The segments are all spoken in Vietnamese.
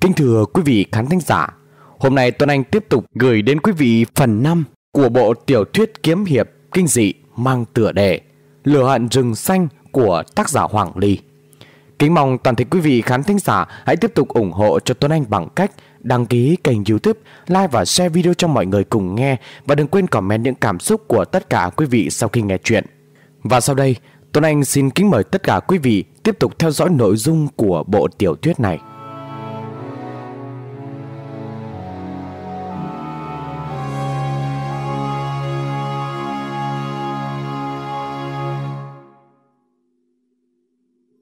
Kính thưa quý vị khán thính giả, hôm nay Tuấn Anh tiếp tục gửi đến quý vị phần 5 của bộ tiểu thuyết kiếm hiệp kinh dị mang tựa đề Lửa hận rừng xanh của tác giả Hoàng Ly. Kính mong toàn thể quý vị khán thính giả hãy tiếp tục ủng hộ cho Tuấn Anh bằng cách đăng ký kênh youtube, like và share video cho mọi người cùng nghe và đừng quên comment những cảm xúc của tất cả quý vị sau khi nghe chuyện. Và sau đây, Tuấn Anh xin kính mời tất cả quý vị tiếp tục theo dõi nội dung của bộ tiểu thuyết này.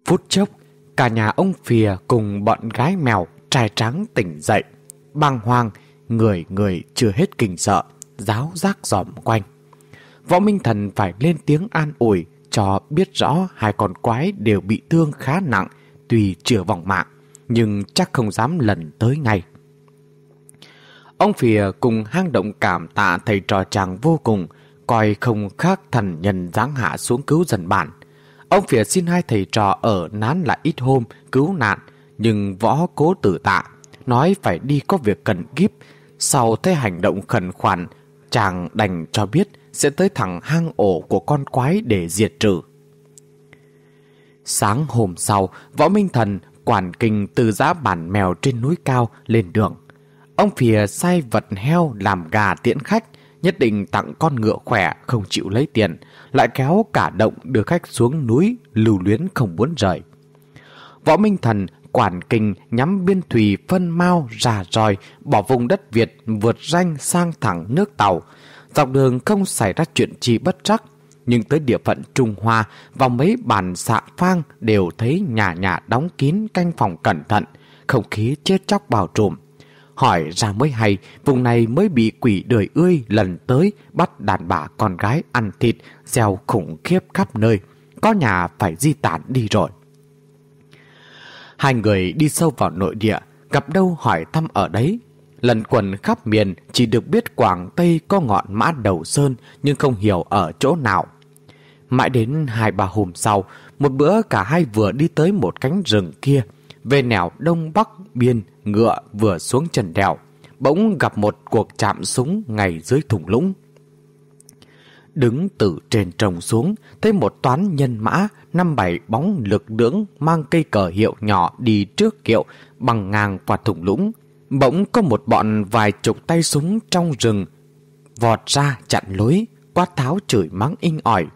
Phút chốc, cả nhà ông Phìa cùng bọn gái mèo trai trắng tỉnh dậy. Băng hoang, người người chưa hết kinh sợ, giáo giác dòm quanh. Võ Minh Thần phải lên tiếng an ủi cho biết rõ hai con quái đều bị thương khá nặng, tuy chưa vòng mạng, nhưng chắc không dám lần tới ngay. Ông Phìa cùng hang động cảm tạ thầy trò chàng vô cùng, coi không khác thần nhân giáng hạ xuống cứu dần bản. Ông Phìa xin hai thầy trò ở nán lại ít hôm cứu nạn, nhưng võ cố tử tạ, nói phải đi có việc cần kíp. Sau thế hành động khẩn khoản, chàng đành cho biết sẽ tới thẳng hang ổ của con quái để diệt trừ. Sáng hôm sau, Võ Minh Thần quản kinh từ giá bản mèo trên núi cao lên đường. Ông Phìa sai vật heo làm gà tiễn khách, nhất định tặng con ngựa khỏe không chịu lấy tiền, lại kéo cả động đưa khách xuống núi lưu luyến không muốn rời. Võ Minh Thần quản kinh nhắm biên thủy phân mau ra roi, bỏ vùng đất Việt vượt ranh sang thẳng nước Tàu. Dọc đường không xảy ra chuyện chi bất trắc, nhưng tới địa phận Trung Hoa và mấy bản xạ phang đều thấy nhà nhà đóng kín canh phòng cẩn thận, không khí chết chóc bao trùm. Hỏi ra mới hay, vùng này mới bị quỷ đời ươi lần tới bắt đàn bà con gái ăn thịt, gieo khủng khiếp khắp nơi. Có nhà phải di tản đi rồi. Hai người đi sâu vào nội địa, gặp đâu hỏi thăm ở đấy. Lần quần khắp miền chỉ được biết Quảng Tây có ngọn mã đầu sơn nhưng không hiểu ở chỗ nào. Mãi đến hai ba hôm sau, một bữa cả hai vừa đi tới một cánh rừng kia, về nẻo đông bắc biên ngựa vừa xuống trần đèo, bỗng gặp một cuộc chạm súng ngay dưới thùng lũng. Đứng từ trên trồng xuống, thấy một toán nhân mã, năm bảy bóng lực lưỡng mang cây cờ hiệu nhỏ đi trước kiệu bằng ngang qua thùng lũng. Bỗng có một bọn vài chục tay súng trong rừng vọt ra chặn lối, quát tháo chửi mắng inh ỏi.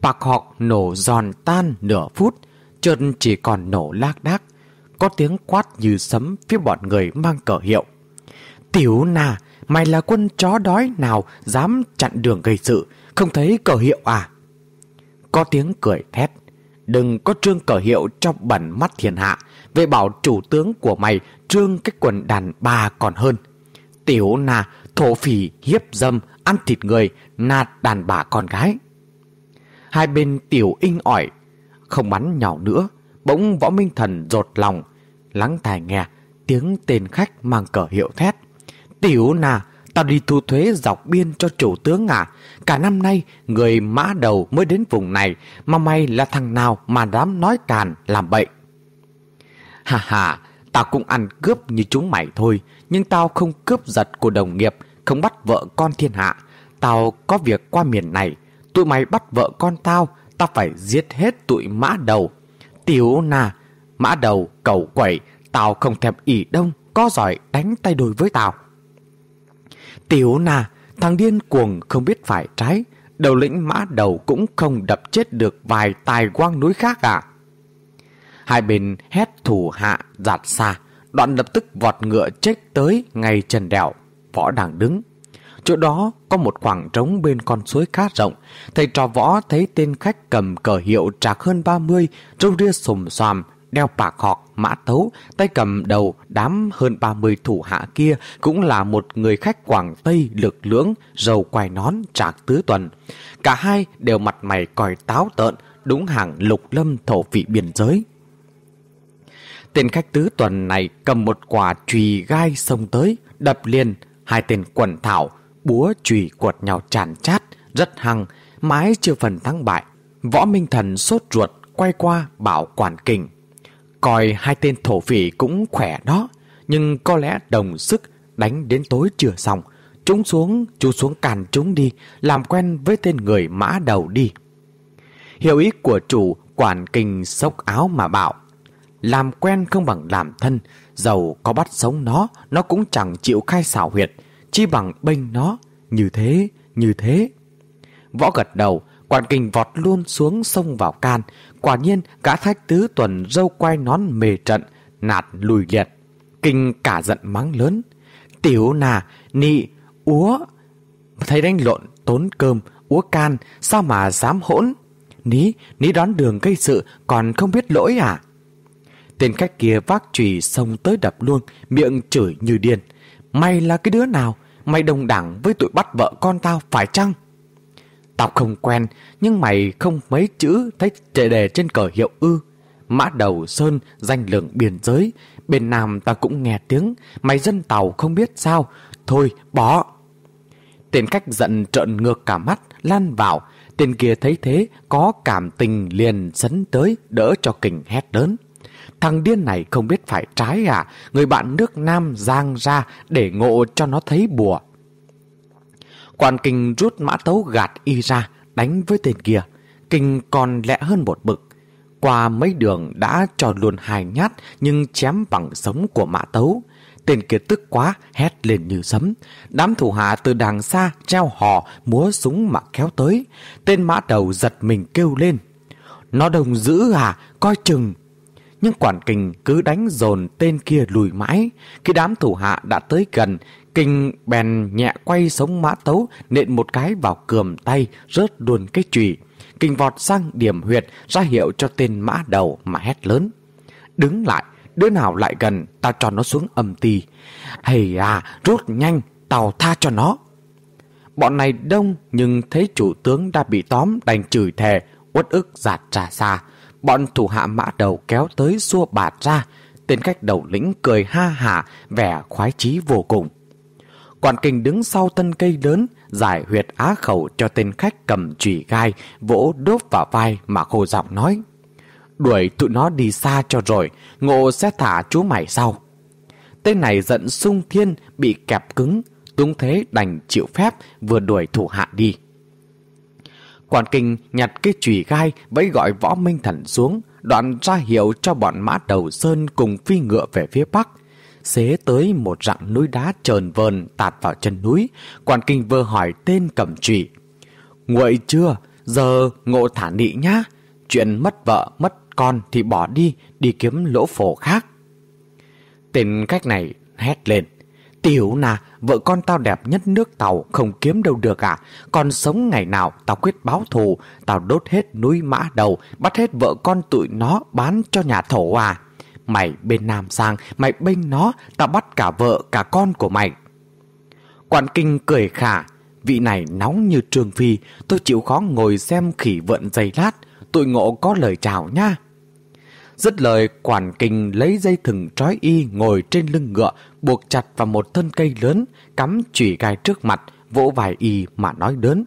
Bạc họ nổ giòn tan nửa phút, chân chỉ còn nổ lác đác. Có tiếng quát như sấm phía bọn người mang cờ hiệu. Tiểu nà, mày là quân chó đói nào dám chặn đường gây sự, không thấy cờ hiệu à? Có tiếng cười thét. Đừng có trương cờ hiệu trong bẩn mắt thiên hạ. Về bảo chủ tướng của mày trương cái quần đàn bà còn hơn. Tiểu nà, thổ phỉ, hiếp dâm, ăn thịt người, nạt đàn bà con gái. Hai bên tiểu inh ỏi, không bắn nhỏ nữa. Bỗng võ minh thần rột lòng, lắng tai nghe tiếng tên khách mang cờ hiệu thét. Tiểu nà, Tao đi thu thuế dọc biên cho chủ tướng à. Cả năm nay Người mã đầu mới đến vùng này Mà mày là thằng nào mà dám nói càn Làm bậy. Hà hà Tao cũng ăn cướp như chúng mày thôi Nhưng tao không cướp giật của đồng nghiệp Không bắt vợ con thiên hạ. Tao có việc qua miền này Tụi mày bắt vợ con tao Tao phải giết hết tụi mã đầu. Tiểu nà Mã đầu cầu quẩy Tao không thèm ỉ đông Có giỏi đánh tay đôi với tao Tiểu nà, thằng điên cuồng không biết phải trái, đầu lĩnh mã đầu cũng không đập chết được vài tài quang núi khác à. Hai bên hét thủ hạ giạt xa, đoạn lập tức vọt ngựa chết tới ngay chân đèo, võ đang đứng. Chỗ đó có một khoảng trống bên con suối khá rộng, thầy trò võ thấy tên khách cầm cờ hiệu trạc hơn 30, trông ria sùm xoàm, đeo bạc họt, mã tấu, tay cầm đầu đám hơn 30 thủ hạ kia cũng là một người khách Quảng Tây lực lưỡng, giàu quài nón, trạc tứ tuần. Cả hai đều mặt mày còi táo tợn, đúng hàng lục lâm thổ vị biên giới. Tên khách tứ tuần này cầm một quả chùy gai xông tới, đập liền, hai tên quần thảo, búa chùy quật nhau tràn chát, rất hăng, mái chưa phần thắng bại. Võ Minh Thần sốt ruột, quay qua bảo quản kình. Coi hai tên thổ phỉ cũng khỏe đó nhưng có lẽ đồng sức đánh đến tối chưa xong. Chúng xuống, chú xuống càn chúng đi, làm quen với tên người mã đầu đi. Hiểu ý của chủ, quản kinh sốc áo mà bảo. Làm quen không bằng làm thân, dầu có bắt sống nó, nó cũng chẳng chịu khai xảo huyệt, chi bằng bênh nó, như thế, như thế. Võ gật đầu, quản kinh vọt luôn xuống sông vào can, quả nhiên gã thách tứ tuần dâu quay nón mề trận, nạt lùi liệt. Kinh cả giận mắng lớn. Tiểu nà, nị, úa. Thấy đánh lộn, tốn cơm, úa can, sao mà dám hỗn? Ní, ní đón đường gây sự, còn không biết lỗi à? Tên khách kia vác chùy xông tới đập luôn, miệng chửi như điên. Mày là cái đứa nào? Mày đồng đẳng với tụi bắt vợ con tao phải chăng? Tao không quen, nhưng mày không mấy chữ thấy trệ đề trên cờ hiệu ư. Mã đầu sơn, danh lượng biên giới. Bên Nam ta cũng nghe tiếng, mày dân tàu không biết sao. Thôi, bỏ. Tên khách giận trợn ngược cả mắt, lan vào. Tên kia thấy thế, có cảm tình liền sấn tới, đỡ cho kình hét lớn. Thằng điên này không biết phải trái à, người bạn nước Nam giang ra để ngộ cho nó thấy bùa. Quan kinh rút mã tấu gạt y ra, đánh với tên kia. Kinh còn lẹ hơn một bực. Qua mấy đường đã cho luôn hai nhát nhưng chém bằng sống của mã tấu. Tên kia tức quá, hét lên như sấm. Đám thủ hạ từ đằng xa treo hò, múa súng mà kéo tới. Tên mã đầu giật mình kêu lên. Nó đồng dữ à, coi chừng. Nhưng quản kình cứ đánh dồn tên kia lùi mãi. Khi đám thủ hạ đã tới gần, Kinh bèn nhẹ quay sống mã tấu, nện một cái vào cườm tay, rớt luôn cái chùy. Kinh vọt sang điểm huyệt, ra hiệu cho tên mã đầu mà hét lớn. Đứng lại, đứa nào lại gần, tao cho nó xuống âm ti. Hầy à, rút nhanh, tao tha cho nó. Bọn này đông nhưng thấy chủ tướng đã bị tóm đành chửi thề, uất ức giạt trà xa. Bọn thủ hạ mã đầu kéo tới xua bạt ra. Tên khách đầu lĩnh cười ha hả, vẻ khoái chí vô cùng. Quản kinh đứng sau thân cây lớn, giải huyệt á khẩu cho tên khách cầm chùy gai, vỗ đốt vào vai mà khô giọng nói. Đuổi tụi nó đi xa cho rồi, ngộ sẽ thả chú mày sau. Tên này giận sung thiên, bị kẹp cứng, túng thế đành chịu phép vừa đuổi thủ hạ đi. Quản kinh nhặt cái chùy gai vẫy gọi võ minh thần xuống, đoạn ra hiệu cho bọn mã đầu sơn cùng phi ngựa về phía bắc xế tới một rặng núi đá trờn vờn tạt vào chân núi, quan kinh vơ hỏi tên cầm trụy. Nguội chưa? Giờ ngộ thả nị nhá. Chuyện mất vợ, mất con thì bỏ đi, đi kiếm lỗ phổ khác. Tên cách này hét lên. Tiểu nà, vợ con tao đẹp nhất nước tàu không kiếm đâu được à. Còn sống ngày nào tao quyết báo thù, tao đốt hết núi mã đầu, bắt hết vợ con tụi nó bán cho nhà thổ à. Mày bên Nam sang, mày bên nó, tao bắt cả vợ, cả con của mày. Quản kinh cười khả, vị này nóng như trường phi, tôi chịu khó ngồi xem khỉ vượn giày lát, tụi ngộ có lời chào nha. Dứt lời, quản kinh lấy dây thừng trói y ngồi trên lưng ngựa, buộc chặt vào một thân cây lớn, cắm chủy gai trước mặt, vỗ vài y mà nói đớn.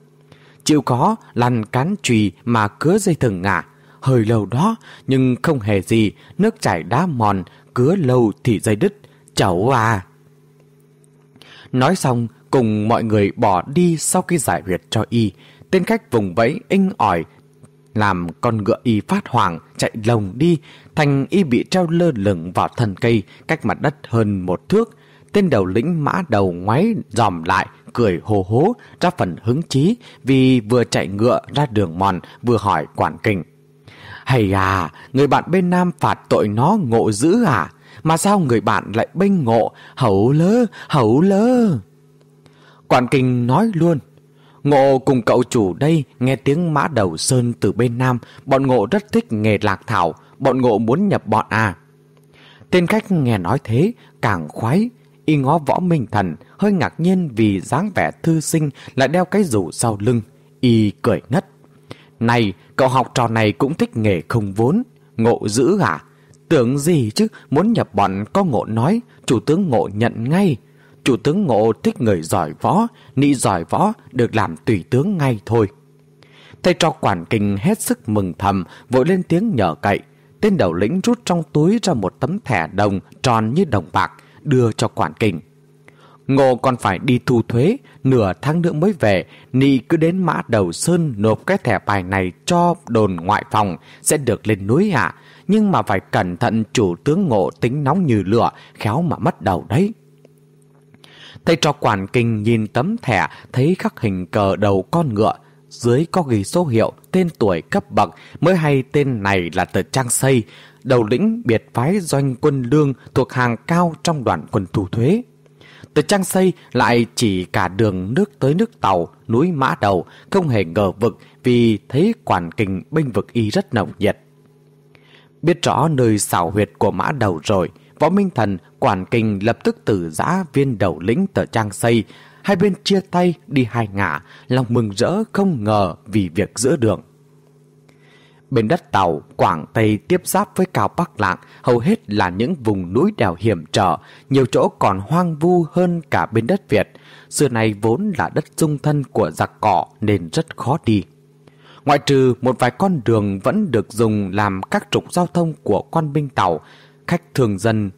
Chịu khó lăn cán chùy mà cứa dây thừng ngả, hơi lâu đó, nhưng không hề gì, nước chảy đá mòn, cứa lâu thì dây đứt, cháu à. Nói xong, cùng mọi người bỏ đi sau khi giải huyệt cho y, tên khách vùng vẫy inh ỏi, làm con ngựa y phát hoảng chạy lồng đi, thành y bị treo lơ lửng vào thân cây cách mặt đất hơn một thước. Tên đầu lĩnh mã đầu ngoáy dòm lại, cười hồ hố ra phần hứng chí vì vừa chạy ngựa ra đường mòn vừa hỏi quản kình. Hay à, người bạn bên Nam phạt tội nó ngộ dữ à? Mà sao người bạn lại bênh ngộ, hấu lơ, hấu lơ? Quản kinh nói luôn. Ngộ cùng cậu chủ đây nghe tiếng mã đầu sơn từ bên Nam, bọn ngộ rất thích nghề lạc thảo, bọn ngộ muốn nhập bọn à. Tên khách nghe nói thế, càng khoái, y ngó võ minh thần, hơi ngạc nhiên vì dáng vẻ thư sinh lại đeo cái rủ sau lưng, y cười ngất. Này, cậu học trò này cũng thích nghề không vốn. Ngộ dữ hả? Tưởng gì chứ, muốn nhập bọn có ngộ nói, chủ tướng ngộ nhận ngay. Chủ tướng ngộ thích người giỏi võ, nị giỏi võ được làm tùy tướng ngay thôi. Thầy trò quản kinh hết sức mừng thầm, vội lên tiếng nhờ cậy. Tên đầu lĩnh rút trong túi ra một tấm thẻ đồng tròn như đồng bạc, đưa cho quản kình. Ngô còn phải đi thu thuế, nửa tháng nữa mới về, Nị cứ đến mã đầu sơn nộp cái thẻ bài này cho đồn ngoại phòng, sẽ được lên núi ạ. Nhưng mà phải cẩn thận chủ tướng ngộ tính nóng như lửa, khéo mà mất đầu đấy. Thầy trò quản kinh nhìn tấm thẻ, thấy khắc hình cờ đầu con ngựa, dưới có ghi số hiệu, tên tuổi cấp bậc, mới hay tên này là tờ Trang Xây, đầu lĩnh biệt phái doanh quân lương thuộc hàng cao trong đoàn quân thu thuế. Từ trang xây lại chỉ cả đường nước tới nước tàu, núi mã đầu, không hề ngờ vực vì thấy quản kình binh vực y rất nồng nhiệt. Biết rõ nơi xảo huyệt của mã đầu rồi, Võ Minh Thần quản kình lập tức tử giã viên đầu lĩnh tờ trang xây, hai bên chia tay đi hai ngả, lòng mừng rỡ không ngờ vì việc giữa đường. Bên đất Tàu, Quảng Tây tiếp giáp với Cao Bắc Lạng hầu hết là những vùng núi đèo hiểm trở, nhiều chỗ còn hoang vu hơn cả bên đất Việt. Xưa này vốn là đất dung thân của giặc cỏ nên rất khó đi. Ngoại trừ một vài con đường vẫn được dùng làm các trục giao thông của quan binh tàu, khách thường dân.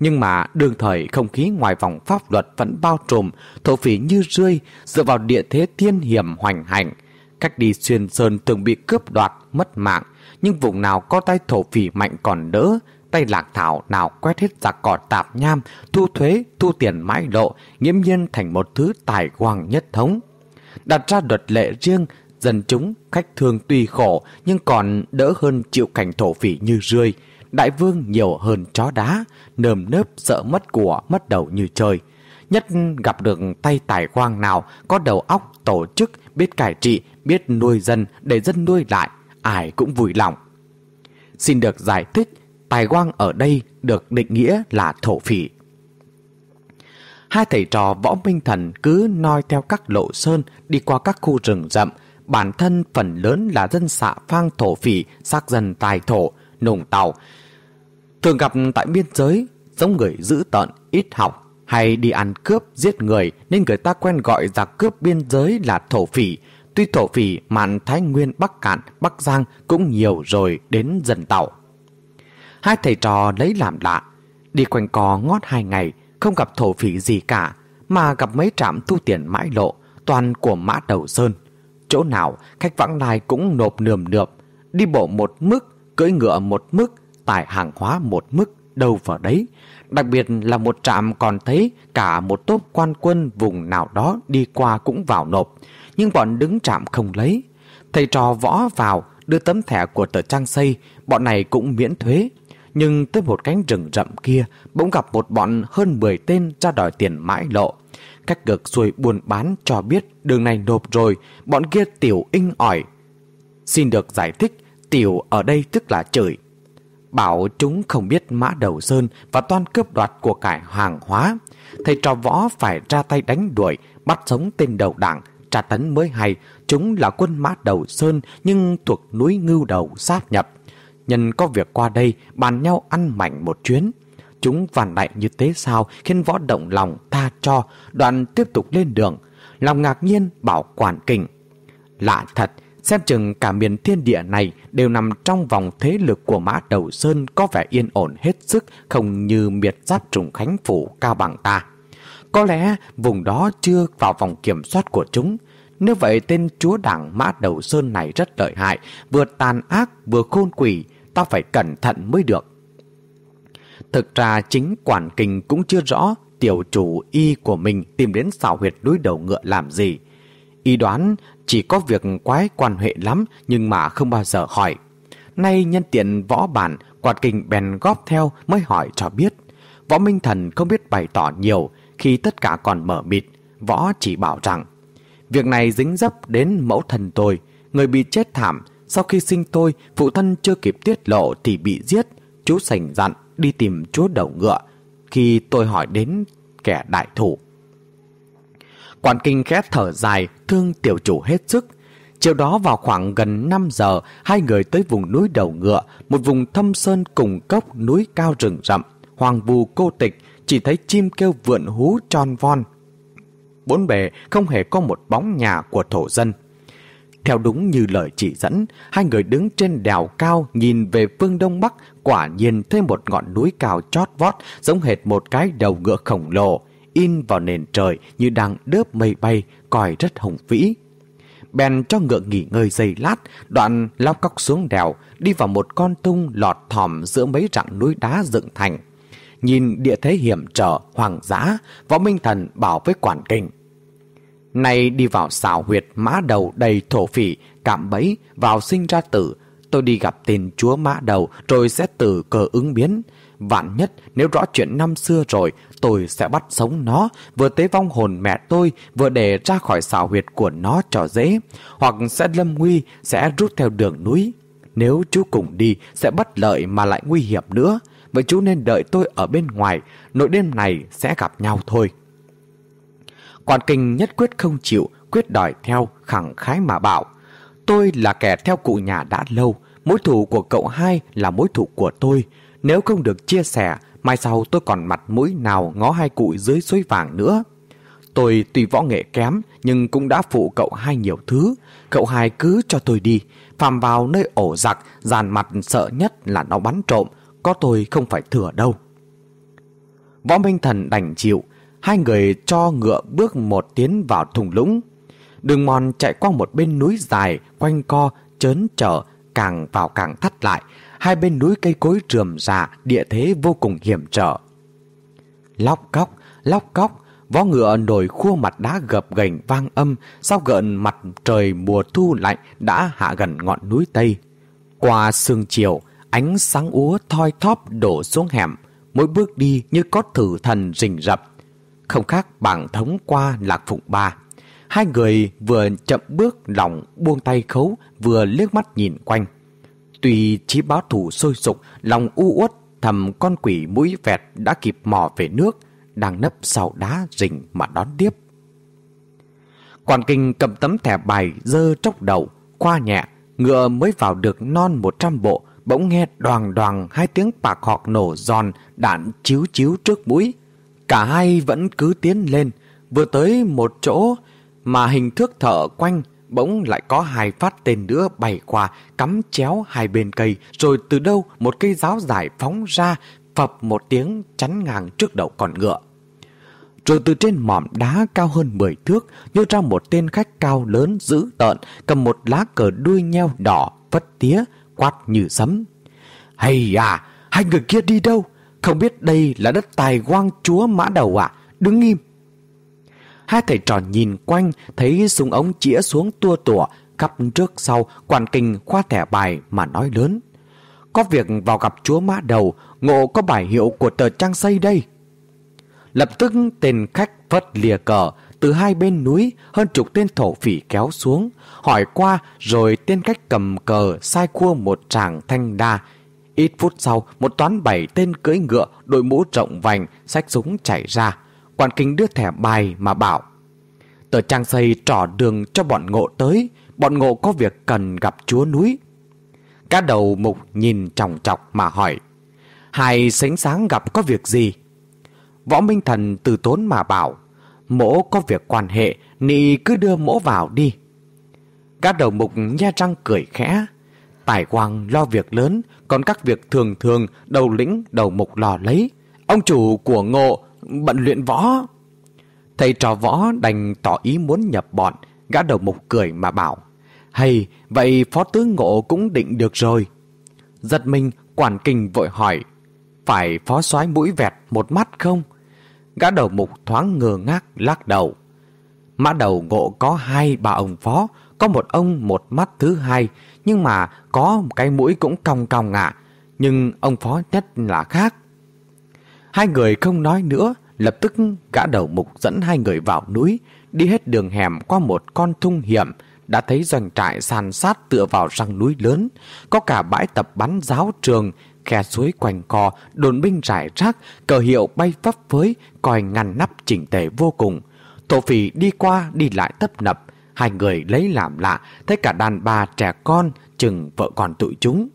Nhưng mà đương thời không khí ngoài vòng pháp luật vẫn bao trùm, thổ phỉ như rươi, dựa vào địa thế thiên hiểm hoành hành, Cách đi xuyên sơn thường bị cướp đoạt, mất mạng, nhưng vùng nào có tay thổ phỉ mạnh còn đỡ, tay lạc thảo nào quét hết giặc cỏ tạp nham, thu thuế, thu tiền mãi lộ, nghiễm nhiên thành một thứ tài hoàng nhất thống. Đặt ra luật lệ riêng, dân chúng, khách thương tuy khổ nhưng còn đỡ hơn chịu cảnh thổ phỉ như rươi. Đại vương nhiều hơn chó đá, nơm nớp sợ mất của, mất đầu như trời Nhất gặp được tay tài quang nào có đầu óc tổ chức, biết cải trị, biết nuôi dân để dân nuôi lại, ai cũng vui lòng. Xin được giải thích, tài quang ở đây được định nghĩa là thổ phỉ. Hai thầy trò võ minh thần cứ noi theo các lộ sơn đi qua các khu rừng rậm, bản thân phần lớn là dân xạ phang thổ phỉ, xác dân tài thổ, nùng tàu. Thường gặp tại biên giới, giống người giữ tợn, ít học, hay đi ăn cướp, giết người nên người ta quen gọi giặc cướp biên giới là thổ phỉ. Tuy thổ phỉ mạn Thái Nguyên, Bắc Cạn, Bắc Giang cũng nhiều rồi đến dần tàu. Hai thầy trò lấy làm lạ, đi quanh co ngót hai ngày, không gặp thổ phỉ gì cả, mà gặp mấy trạm thu tiền mãi lộ, toàn của mã đầu sơn. Chỗ nào khách vãng lai cũng nộp nườm nượp, đi bộ một mức, cưỡi ngựa một mức, tải hàng hóa một mức, đâu vào đấy. Đặc biệt là một trạm còn thấy cả một tốp quan quân vùng nào đó đi qua cũng vào nộp. Nhưng bọn đứng trạm không lấy. Thầy trò võ vào đưa tấm thẻ của tờ trang xây, bọn này cũng miễn thuế. Nhưng tới một cánh rừng rậm kia, bỗng gặp một bọn hơn 10 tên ra đòi tiền mãi lộ. Cách cực xuôi buôn bán cho biết đường này nộp rồi, bọn kia tiểu inh ỏi. Xin được giải thích, tiểu ở đây tức là chửi bảo chúng không biết mã đầu sơn và toan cướp đoạt của cải hàng hóa. Thầy trò võ phải ra tay đánh đuổi, bắt sống tên đầu đảng, tra tấn mới hay, chúng là quân mã đầu sơn nhưng thuộc núi ngưu đầu sát nhập. Nhân có việc qua đây, bàn nhau ăn mảnh một chuyến. Chúng vàn đại như thế sao khiến võ động lòng tha cho, đoạn tiếp tục lên đường. Lòng ngạc nhiên bảo quản kình. Lạ thật, Xem chừng cả miền thiên địa này đều nằm trong vòng thế lực của mã đầu sơn có vẻ yên ổn hết sức không như miệt giáp trùng khánh phủ cao bằng ta. Có lẽ vùng đó chưa vào vòng kiểm soát của chúng. Nếu vậy tên chúa đảng mã đầu sơn này rất lợi hại, vừa tàn ác vừa khôn quỷ, ta phải cẩn thận mới được. Thực ra chính quản kình cũng chưa rõ tiểu chủ y của mình tìm đến xảo huyệt núi đầu ngựa làm gì. Y đoán chỉ có việc quái quan hệ lắm nhưng mà không bao giờ hỏi. Nay nhân tiện võ bản, quạt kình bèn góp theo mới hỏi cho biết. Võ Minh Thần không biết bày tỏ nhiều khi tất cả còn mở mịt. Võ chỉ bảo rằng Việc này dính dấp đến mẫu thần tôi Người bị chết thảm Sau khi sinh tôi Phụ thân chưa kịp tiết lộ thì bị giết Chú sành dặn đi tìm chúa đầu ngựa Khi tôi hỏi đến kẻ đại thủ Quản kinh khẽ thở dài, thương tiểu chủ hết sức. Chiều đó vào khoảng gần 5 giờ, hai người tới vùng núi đầu ngựa, một vùng thâm sơn cùng cốc núi cao rừng rậm, hoàng vù cô tịch, chỉ thấy chim kêu vượn hú tròn von. Bốn bề không hề có một bóng nhà của thổ dân. Theo đúng như lời chỉ dẫn, hai người đứng trên đèo cao nhìn về phương đông bắc, quả nhiên thấy một ngọn núi cao chót vót giống hệt một cái đầu ngựa khổng lồ, in vào nền trời như đang đớp mây bay, coi rất hùng vĩ. Bèn cho ngựa nghỉ ngơi giây lát, đoạn lao cóc xuống đèo, đi vào một con tung lọt thỏm giữa mấy rặng núi đá dựng thành. Nhìn địa thế hiểm trở, hoàng dã, võ minh thần bảo với quản kinh. Nay đi vào xào huyệt mã đầu đầy thổ phỉ, cạm bẫy, vào sinh ra tử. Tôi đi gặp tên chúa mã đầu rồi sẽ từ cờ ứng biến. Vạn nhất nếu rõ chuyện năm xưa rồi tôi sẽ bắt sống nó vừa tế vong hồn mẹ tôi vừa để ra khỏi xảo huyệt của nó cho dễ hoặc sẽ lâm nguy sẽ rút theo đường núi. Nếu chú cùng đi sẽ bất lợi mà lại nguy hiểm nữa vậy chú nên đợi tôi ở bên ngoài nội đêm này sẽ gặp nhau thôi. Quản kinh nhất quyết không chịu, quyết đòi theo, khẳng khái mà bảo. Tôi là kẻ theo cụ nhà đã lâu, mối thủ của cậu hai là mối thủ của tôi. Nếu không được chia sẻ, mai sau tôi còn mặt mũi nào ngó hai cụ dưới suối vàng nữa. Tôi tuy võ nghệ kém, nhưng cũng đã phụ cậu hai nhiều thứ. Cậu hai cứ cho tôi đi, phàm vào nơi ổ giặc, dàn mặt sợ nhất là nó bắn trộm, có tôi không phải thừa đâu. Võ Minh Thần đành chịu, Hai người cho ngựa bước một tiến vào thùng lũng. Đường mòn chạy qua một bên núi dài, quanh co, chớn trở, càng vào càng thắt lại. Hai bên núi cây cối rườm rà, địa thế vô cùng hiểm trở. Lóc cóc, lóc cóc, vó ngựa nổi khua mặt đá gập gành vang âm, sau gợn mặt trời mùa thu lạnh đã hạ gần ngọn núi Tây. Qua sương chiều, ánh sáng úa thoi thóp đổ xuống hẻm, mỗi bước đi như có thử thần rình rập, không khác bằng thống qua lạc phụng ba. Hai người vừa chậm bước lòng buông tay khấu, vừa liếc mắt nhìn quanh. Tuy chí báo thủ sôi sục, lòng u uất thầm con quỷ mũi vẹt đã kịp mò về nước, đang nấp sau đá rình mà đón tiếp. Quản kinh cầm tấm thẻ bài dơ trốc đầu, qua nhẹ, ngựa mới vào được non 100 bộ, bỗng nghe đoàn đoàn hai tiếng bạc họt nổ giòn, đạn chiếu chiếu trước mũi, Cả hai vẫn cứ tiến lên, vừa tới một chỗ mà hình thước thở quanh, bỗng lại có hai phát tên nữa bay qua, cắm chéo hai bên cây, rồi từ đâu một cây giáo dài phóng ra, phập một tiếng chắn ngang trước đầu con ngựa. Rồi từ trên mỏm đá cao hơn 10 thước, nhô ra một tên khách cao lớn dữ tợn, cầm một lá cờ đuôi nheo đỏ, vất tía, quát như sấm. Hay à, hai người kia đi đâu? Không biết đây là đất tài quang chúa mã đầu à? Đứng im. Hai thầy trò nhìn quanh, thấy súng ống chĩa xuống tua tủa, khắp trước sau, quản kinh khoa thẻ bài mà nói lớn. Có việc vào gặp chúa mã đầu, ngộ có bài hiệu của tờ trang xây đây. Lập tức tên khách vất lìa cờ, từ hai bên núi hơn chục tên thổ phỉ kéo xuống, hỏi qua rồi tên khách cầm cờ sai cua một tràng thanh đa, Ít phút sau, một toán bảy tên cưỡi ngựa, đội mũ rộng vành, sách súng chảy ra. Quản kinh đưa thẻ bài mà bảo. Tờ trang xây trỏ đường cho bọn ngộ tới, bọn ngộ có việc cần gặp chúa núi. Cá đầu mục nhìn trọng chọc mà hỏi. Hai sánh sáng gặp có việc gì? Võ Minh Thần từ tốn mà bảo. Mỗ có việc quan hệ, nị cứ đưa mỗ vào đi. Các đầu mục nha răng cười khẽ. Tài quang lo việc lớn, còn các việc thường thường đầu lĩnh đầu mục lò lấy. Ông chủ của ngộ bận luyện võ. Thầy trò võ đành tỏ ý muốn nhập bọn, gã đầu mục cười mà bảo. Hay, vậy phó tướng ngộ cũng định được rồi. Giật mình, quản kinh vội hỏi. Phải phó soái mũi vẹt một mắt không? Gã đầu mục thoáng ngơ ngác lắc đầu. Mã đầu ngộ có hai bà ông phó, có một ông một mắt thứ hai, nhưng mà có cái mũi cũng cong cong ngạ, nhưng ông phó nhất là khác. Hai người không nói nữa, lập tức gã đầu mục dẫn hai người vào núi, đi hết đường hẻm qua một con thung hiểm, đã thấy doanh trại san sát tựa vào răng núi lớn, có cả bãi tập bắn giáo trường, khe suối quanh co, đồn binh rải rác, cờ hiệu bay phấp phới, còi ngăn nắp chỉnh tề vô cùng. Thổ phỉ đi qua đi lại tấp nập, Hai người lấy làm lạ, thấy cả đàn bà trẻ con, chừng vợ còn tụi chúng.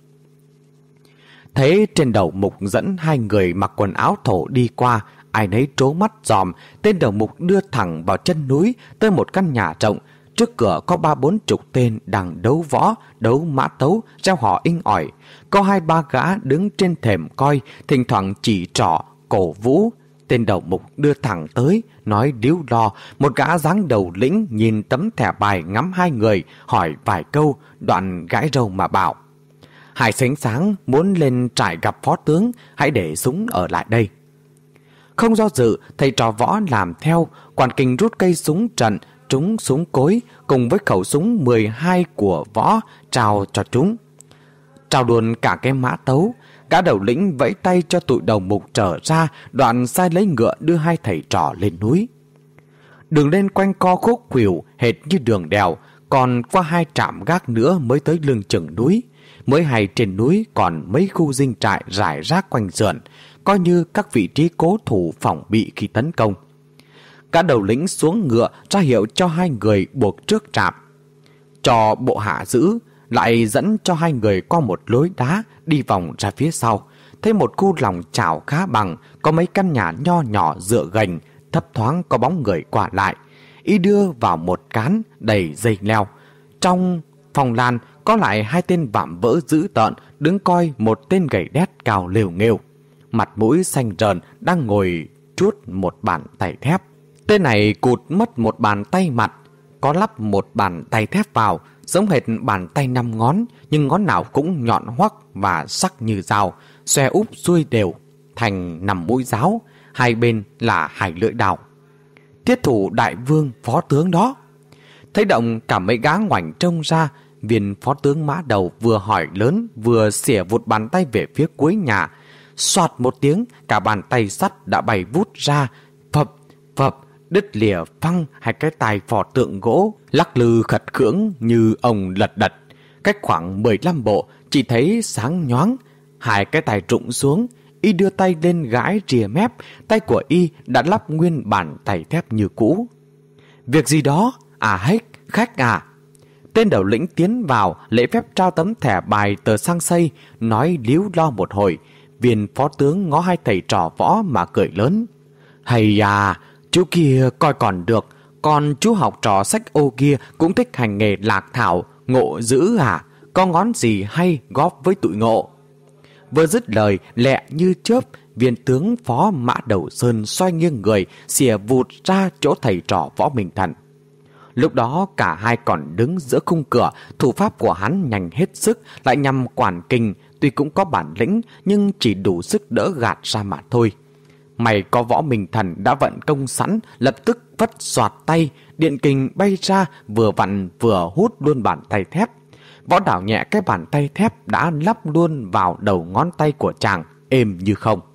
Thấy trên đầu mục dẫn hai người mặc quần áo thổ đi qua, ai nấy trố mắt dòm, tên đầu mục đưa thẳng vào chân núi tới một căn nhà rộng, Trước cửa có ba bốn chục tên đang đấu võ, đấu mã tấu, treo họ inh ỏi. Có hai ba gã đứng trên thềm coi, thỉnh thoảng chỉ trỏ, cổ vũ. Tên đầu mục đưa thẳng tới, nói điếu lo. Một gã dáng đầu lĩnh nhìn tấm thẻ bài ngắm hai người, hỏi vài câu, đoạn gãi râu mà bảo. Hải sánh sáng muốn lên trại gặp phó tướng, hãy để súng ở lại đây. Không do dự, thầy trò võ làm theo, quản kinh rút cây súng trận, trúng súng cối cùng với khẩu súng 12 của võ trao cho chúng. Trao luôn cả cái mã tấu, cả đầu lĩnh vẫy tay cho tụi đầu mục trở ra, đoạn sai lấy ngựa đưa hai thầy trò lên núi. Đường lên quanh co khúc khuỷu hệt như đường đèo, còn qua hai trạm gác nữa mới tới lưng chừng núi. Mới hay trên núi còn mấy khu dinh trại rải rác quanh sườn, coi như các vị trí cố thủ phòng bị khi tấn công. Cả đầu lĩnh xuống ngựa ra hiệu cho hai người buộc trước trạm. Cho bộ hạ giữ, lại dẫn cho hai người qua một lối đá đi vòng ra phía sau. Thấy một khu lòng chảo khá bằng, có mấy căn nhà nho nhỏ dựa gành, thấp thoáng có bóng người qua lại. Y đưa vào một cán đầy dây leo. Trong phòng lan có lại hai tên vạm vỡ dữ tợn đứng coi một tên gầy đét cao liều nghêu. Mặt mũi xanh rờn đang ngồi chuốt một bàn tay thép. Tên này cụt mất một bàn tay mặt, có lắp một bàn tay thép vào, giống hệt bàn tay năm ngón, nhưng ngón nào cũng nhọn hoắc và sắc như dao, xe úp xuôi đều, thành nằm mũi giáo, hai bên là hai lưỡi đào. Tiết thủ đại vương phó tướng đó. Thấy động cả mấy gã ngoảnh trông ra, viên phó tướng mã đầu vừa hỏi lớn vừa xỉa vụt bàn tay về phía cuối nhà. Xoạt một tiếng, cả bàn tay sắt đã bay vút ra, phập, phập, đứt lìa phăng hai cái tài phò tượng gỗ, lắc lư khật khưỡng như ông lật đật. Cách khoảng 15 bộ, chỉ thấy sáng nhoáng, hai cái tài trụng xuống, y đưa tay lên gãi rìa mép, tay của y đã lắp nguyên bản tay thép như cũ. Việc gì đó? À hết, khách à. Tên đầu lĩnh tiến vào, lễ phép trao tấm thẻ bài tờ sang xây, nói líu lo một hồi. Viên phó tướng ngó hai thầy trò võ mà cười lớn. Hay à, Chú kia coi còn được, còn chú học trò sách ô kia cũng thích hành nghề lạc thảo, ngộ dữ à? Có ngón gì hay góp với tụi ngộ? Vừa dứt lời, lẹ như chớp, viên tướng phó mã đầu sơn xoay nghiêng người, xìa vụt ra chỗ thầy trò võ bình thẳng. Lúc đó cả hai còn đứng giữa khung cửa, thủ pháp của hắn nhanh hết sức, lại nhằm quản kinh, tuy cũng có bản lĩnh nhưng chỉ đủ sức đỡ gạt ra mà thôi. Mày có võ mình thần đã vận công sẵn, lập tức vất soạt tay, điện kình bay ra, vừa vặn vừa hút luôn bàn tay thép. Võ đảo nhẹ cái bàn tay thép đã lắp luôn vào đầu ngón tay của chàng, êm như không.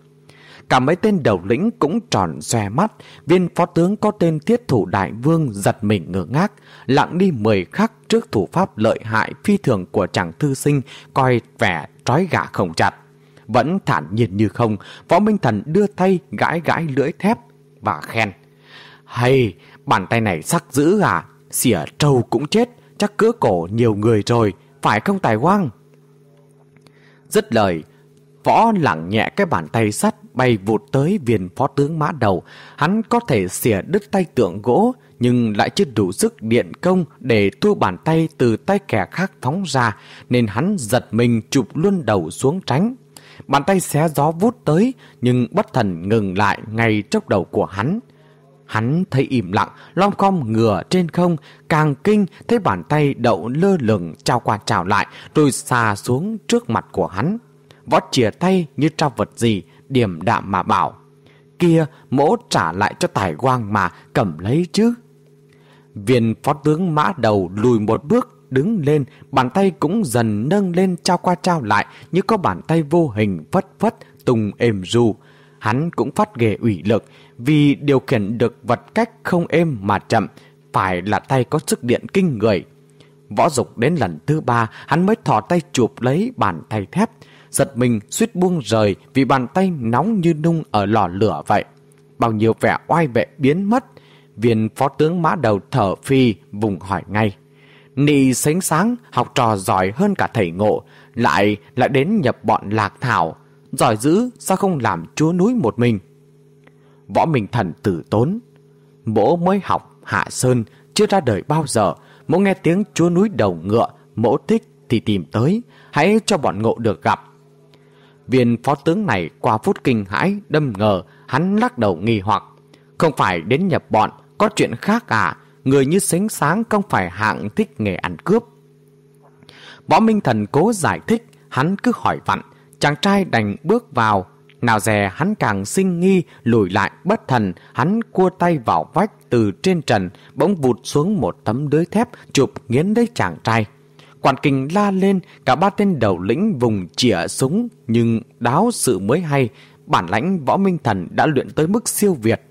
Cả mấy tên đầu lĩnh cũng tròn xòe mắt, viên phó tướng có tên thiết thủ đại vương giật mình ngơ ngác, lặng đi mười khắc trước thủ pháp lợi hại phi thường của chàng thư sinh, coi vẻ trói gà không chặt. Vẫn thản nhiên như không, Võ Minh Thần đưa tay gãi gãi lưỡi thép và khen. Hay, bàn tay này sắc dữ à, xỉa trâu cũng chết, chắc cỡ cổ nhiều người rồi, phải không tài quang? Dứt lời, Võ lặng nhẹ cái bàn tay sắt bay vụt tới viên phó tướng mã đầu. Hắn có thể xỉa đứt tay tượng gỗ, nhưng lại chưa đủ sức điện công để tua bàn tay từ tay kẻ khác phóng ra, nên hắn giật mình chụp luôn đầu xuống tránh. Bàn tay xé gió vút tới, nhưng bất thần ngừng lại ngay trước đầu của hắn. Hắn thấy im lặng, lom khom ngửa trên không, càng kinh thấy bàn tay đậu lơ lửng trao qua trào lại, rồi xà xuống trước mặt của hắn. Võ chìa tay như trao vật gì, điểm đạm mà bảo. Kia, mỗ trả lại cho tài quang mà, cầm lấy chứ. Viên phó tướng mã đầu lùi một bước, đứng lên, bàn tay cũng dần nâng lên trao qua trao lại như có bàn tay vô hình phất phất tùng êm ru. Hắn cũng phát ghề ủy lực vì điều khiển được vật cách không êm mà chậm, phải là tay có sức điện kinh người. Võ dục đến lần thứ ba, hắn mới thò tay chụp lấy bàn tay thép, giật mình suýt buông rời vì bàn tay nóng như nung ở lò lửa vậy. Bao nhiêu vẻ oai vệ biến mất, viên phó tướng mã đầu thở phi vùng hỏi ngay. Nị sánh sáng, học trò giỏi hơn cả thầy ngộ, lại lại đến nhập bọn lạc thảo. Giỏi dữ, sao không làm chúa núi một mình? Võ Minh Thần tử tốn. Bố mới học Hạ Sơn, chưa ra đời bao giờ. mỗ nghe tiếng chúa núi đầu ngựa, mỗ thích thì tìm tới, hãy cho bọn ngộ được gặp. Viên phó tướng này qua phút kinh hãi, đâm ngờ, hắn lắc đầu nghi hoặc. Không phải đến nhập bọn, có chuyện khác à, người như sánh sáng không phải hạng thích nghề ăn cướp. Võ Minh Thần cố giải thích, hắn cứ hỏi vặn, chàng trai đành bước vào, nào dè hắn càng sinh nghi, lùi lại bất thần, hắn cua tay vào vách từ trên trần, bỗng vụt xuống một tấm lưới thép chụp nghiến lấy chàng trai. Quản kình la lên, cả ba tên đầu lĩnh vùng chỉa súng, nhưng đáo sự mới hay, bản lãnh võ minh thần đã luyện tới mức siêu việt.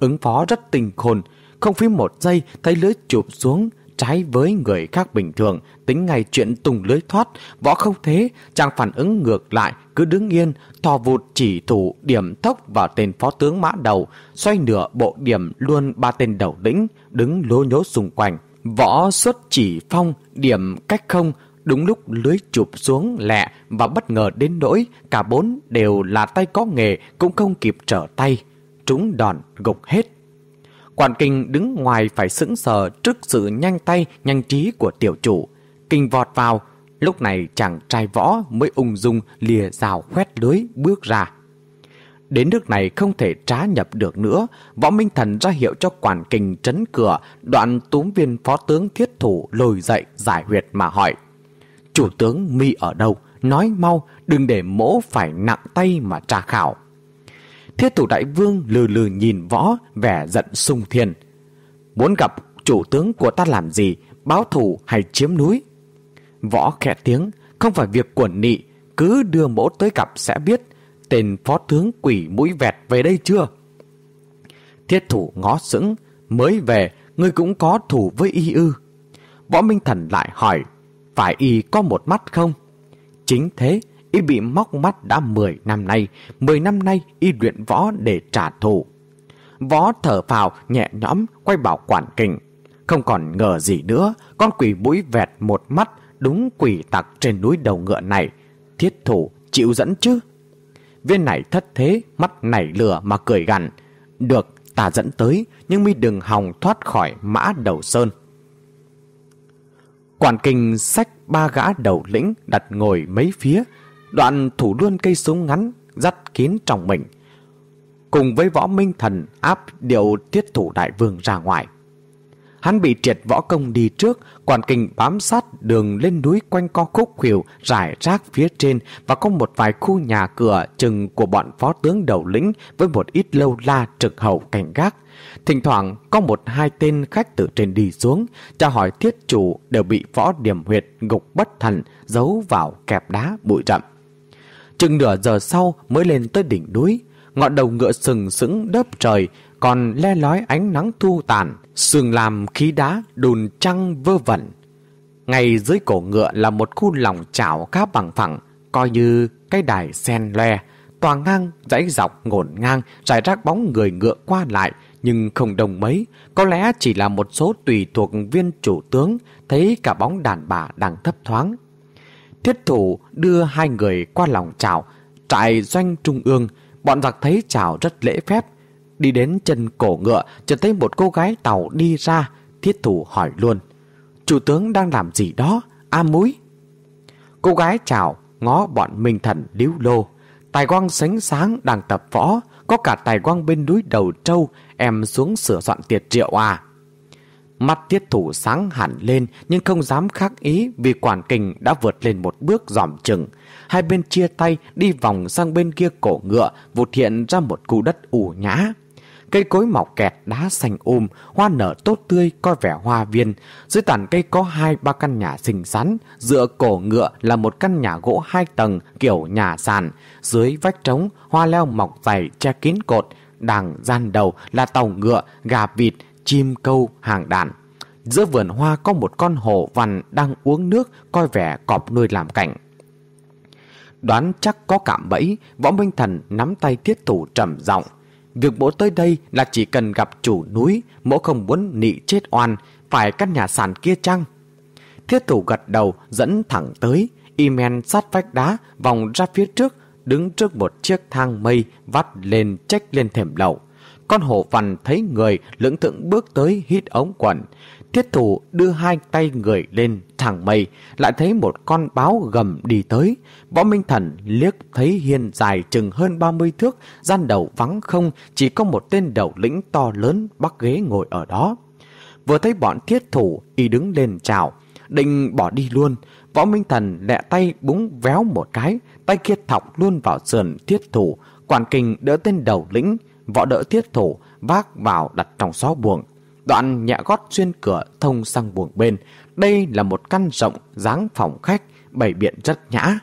Ứng phó rất tình khôn, không phí một giây thấy lưới chụp xuống, trái với người khác bình thường, tính ngay chuyện tùng lưới thoát, võ không thế, chàng phản ứng ngược lại, cứ đứng yên, thò vụt chỉ thủ điểm tốc vào tên phó tướng mã đầu, xoay nửa bộ điểm luôn ba tên đầu lĩnh, đứng lố nhố xung quanh. Võ xuất chỉ phong, điểm cách không, đúng lúc lưới chụp xuống lẹ và bất ngờ đến nỗi cả bốn đều là tay có nghề cũng không kịp trở tay. Trúng đòn gục hết. Quản kinh đứng ngoài phải sững sờ trước sự nhanh tay, nhanh trí của tiểu chủ. Kinh vọt vào, lúc này chàng trai võ mới ung dung lìa rào khoét lưới bước ra. Đến nước này không thể trá nhập được nữa, võ minh thần ra hiệu cho quản kình trấn cửa, đoạn túm viên phó tướng thiết thủ lồi dậy giải huyệt mà hỏi. Chủ tướng mi ở đâu? Nói mau, đừng để mỗ phải nặng tay mà tra khảo. Thiết thủ đại vương lừ lừ nhìn võ, vẻ giận sung thiên. Muốn gặp chủ tướng của ta làm gì, báo thủ hay chiếm núi? Võ khẽ tiếng, không phải việc quẩn nị, cứ đưa mỗ tới gặp sẽ biết tên phó tướng quỷ mũi vẹt về đây chưa? Thiết thủ ngó sững, mới về, ngươi cũng có thủ với y ư. Võ Minh Thần lại hỏi, phải y có một mắt không? Chính thế, y bị móc mắt đã 10 năm nay, 10 năm nay y luyện võ để trả thù. Võ thở phào nhẹ nhõm quay bảo quản kình. Không còn ngờ gì nữa, con quỷ mũi vẹt một mắt đúng quỷ tặc trên núi đầu ngựa này. Thiết thủ chịu dẫn chứ? Viên này thất thế, mắt nảy lửa mà cười gằn. Được, ta dẫn tới, nhưng mi đừng hòng thoát khỏi mã đầu sơn. Quản kinh sách ba gã đầu lĩnh đặt ngồi mấy phía, đoạn thủ luôn cây súng ngắn, dắt kín trong mình. Cùng với võ minh thần áp điệu tiết thủ đại vương ra ngoài. Hắn bị triệt võ công đi trước, quản kinh bám sát đường lên núi quanh co khúc khuỷu rải rác phía trên và có một vài khu nhà cửa chừng của bọn phó tướng đầu lĩnh với một ít lâu la trực hậu cảnh gác. Thỉnh thoảng có một hai tên khách từ trên đi xuống, tra hỏi thiết chủ đều bị võ điểm huyệt gục bất thần giấu vào kẹp đá bụi rậm. Chừng nửa giờ sau mới lên tới đỉnh núi, ngọn đầu ngựa sừng sững đớp trời, còn le lói ánh nắng thu tàn, sườn làm khí đá đùn trăng vơ vẩn. Ngay dưới cổ ngựa là một khu lòng chảo khá bằng phẳng, coi như cái đài sen loe, toàn ngang, dãy dọc, ngổn ngang, rải rác bóng người ngựa qua lại, nhưng không đồng mấy, có lẽ chỉ là một số tùy thuộc viên chủ tướng thấy cả bóng đàn bà đang thấp thoáng. Thiết thủ đưa hai người qua lòng chảo, trại doanh trung ương, bọn giặc thấy chảo rất lễ phép, Đi đến chân cổ ngựa, chợt thấy một cô gái tàu đi ra, thiết thủ hỏi luôn. Chủ tướng đang làm gì đó? A múi. Cô gái chào, ngó bọn minh thần điếu lô. Tài quang sánh sáng đang tập võ, có cả tài quang bên núi đầu trâu, em xuống sửa soạn tiệt triệu à. Mắt tiết thủ sáng hẳn lên nhưng không dám khác ý vì quản kình đã vượt lên một bước dòm chừng. Hai bên chia tay đi vòng sang bên kia cổ ngựa vụt hiện ra một khu đất ủ nhã. Cây cối mọc kẹt, đá xanh um, hoa nở tốt tươi, coi vẻ hoa viên. Dưới tàn cây có hai ba căn nhà xinh xắn, dựa cổ ngựa là một căn nhà gỗ hai tầng kiểu nhà sàn. Dưới vách trống, hoa leo mọc dày che kín cột, đằng gian đầu là tàu ngựa, gà vịt, chim câu, hàng đàn. Giữa vườn hoa có một con hổ vằn đang uống nước, coi vẻ cọp nuôi làm cảnh. Đoán chắc có cảm bẫy, võ minh thần nắm tay thiết thủ trầm giọng Việc bố tới đây là chỉ cần gặp chủ núi, mỗ không muốn nị chết oan, phải căn nhà sàn kia chăng? Thiết thủ gật đầu dẫn thẳng tới, y men sát vách đá, vòng ra phía trước, đứng trước một chiếc thang mây vắt lên trách lên thềm lậu. Con hổ vằn thấy người lưỡng thượng bước tới hít ống quần thiết thủ đưa hai tay người lên thẳng mây, lại thấy một con báo gầm đi tới. Võ Minh Thần liếc thấy hiên dài chừng hơn 30 thước, gian đầu vắng không, chỉ có một tên đầu lĩnh to lớn bắc ghế ngồi ở đó. Vừa thấy bọn thiết thủ, y đứng lên chào, định bỏ đi luôn. Võ Minh Thần lẹ tay búng véo một cái, tay kia thọc luôn vào sườn thiết thủ, quản kình đỡ tên đầu lĩnh, võ đỡ thiết thủ, vác vào đặt trong xó buồng. Đoạn nhẹ gót xuyên cửa thông sang buồng bên. Đây là một căn rộng dáng phòng khách, bày biện rất nhã.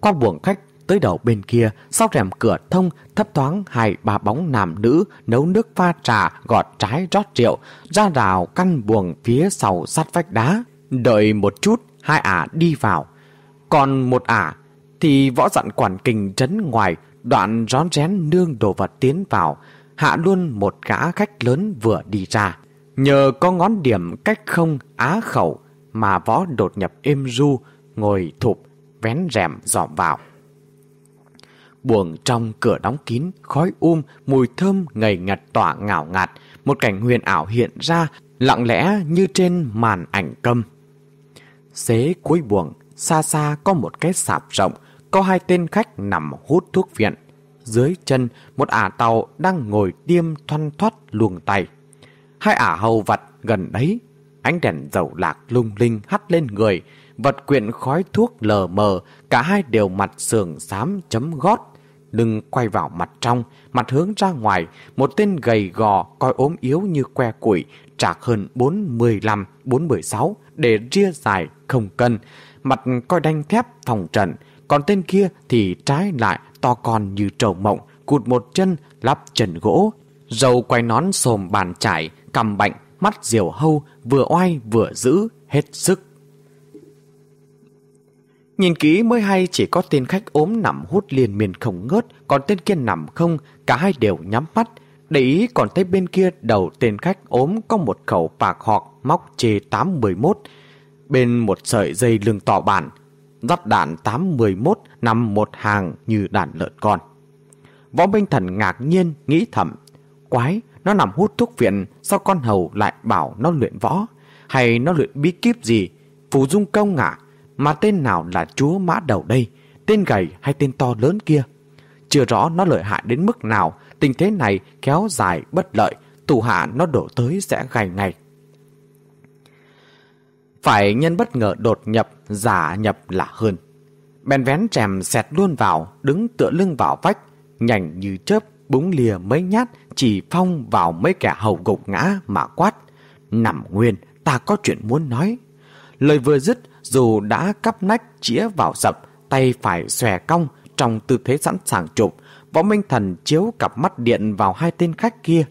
Qua buồng khách tới đầu bên kia, sau rèm cửa thông thấp thoáng hai ba bóng nam nữ nấu nước pha trà, gọt trái rót rượu, ra rào căn buồng phía sau sát vách đá. Đợi một chút, hai ả đi vào. Còn một ả thì võ dặn quản kình trấn ngoài, đoạn rón rén nương đồ vật tiến vào, hạ luôn một gã khách lớn vừa đi ra. Nhờ có ngón điểm cách không á khẩu mà võ đột nhập êm ru, ngồi thụp, vén rèm dọm vào. Buồng trong cửa đóng kín, khói um, mùi thơm ngầy ngặt tỏa ngào ngạt, một cảnh huyền ảo hiện ra, lặng lẽ như trên màn ảnh câm. Xế cuối buồng, xa xa có một cái sạp rộng, có hai tên khách nằm hút thuốc viện. Dưới chân, một ả tàu đang ngồi tiêm thoăn thoắt luồng tay. Hai ả hầu vặt gần đấy, ánh đèn dầu lạc lung linh hắt lên người, vật quyện khói thuốc lờ mờ, cả hai đều mặt sườn xám chấm gót, lưng quay vào mặt trong, mặt hướng ra ngoài, một tên gầy gò, coi ốm yếu như que củi, trạc hơn 415, 416, để ria dài, không cân, mặt coi đanh thép phòng trần còn tên kia thì trái lại to con như trầu mộng, cụt một chân, lắp trần gỗ. Dầu quay nón xồm bàn chải, cầm bệnh, mắt diều hâu, vừa oai vừa giữ, hết sức. Nhìn kỹ mới hay chỉ có tên khách ốm nằm hút liền miền không ngớt, còn tên kia nằm không, cả hai đều nhắm mắt. Để ý còn thấy bên kia đầu tên khách ốm có một khẩu bạc họt móc chê 811, bên một sợi dây lưng tỏ bản, dắt đạn 811 nằm một hàng như đàn lợn con. Võ Minh Thần ngạc nhiên nghĩ thầm, quái, nó nằm hút thuốc viện, sao con hầu lại bảo nó luyện võ? Hay nó luyện bí kíp gì? Phù dung công à? Mà tên nào là chúa mã đầu đây? Tên gầy hay tên to lớn kia? Chưa rõ nó lợi hại đến mức nào, tình thế này kéo dài bất lợi, tù hạ nó đổ tới sẽ gầy ngày phải nhân bất ngờ đột nhập, giả nhập là hơn. Bèn vén chèm xẹt luôn vào, đứng tựa lưng vào vách, nhảnh như chớp, búng lìa mấy nhát, chỉ phong vào mấy kẻ hầu gục ngã mà quát. Nằm nguyên, ta có chuyện muốn nói. Lời vừa dứt, dù đã cắp nách chĩa vào sập, tay phải xòe cong trong tư thế sẵn sàng chụp, võ minh thần chiếu cặp mắt điện vào hai tên khách kia.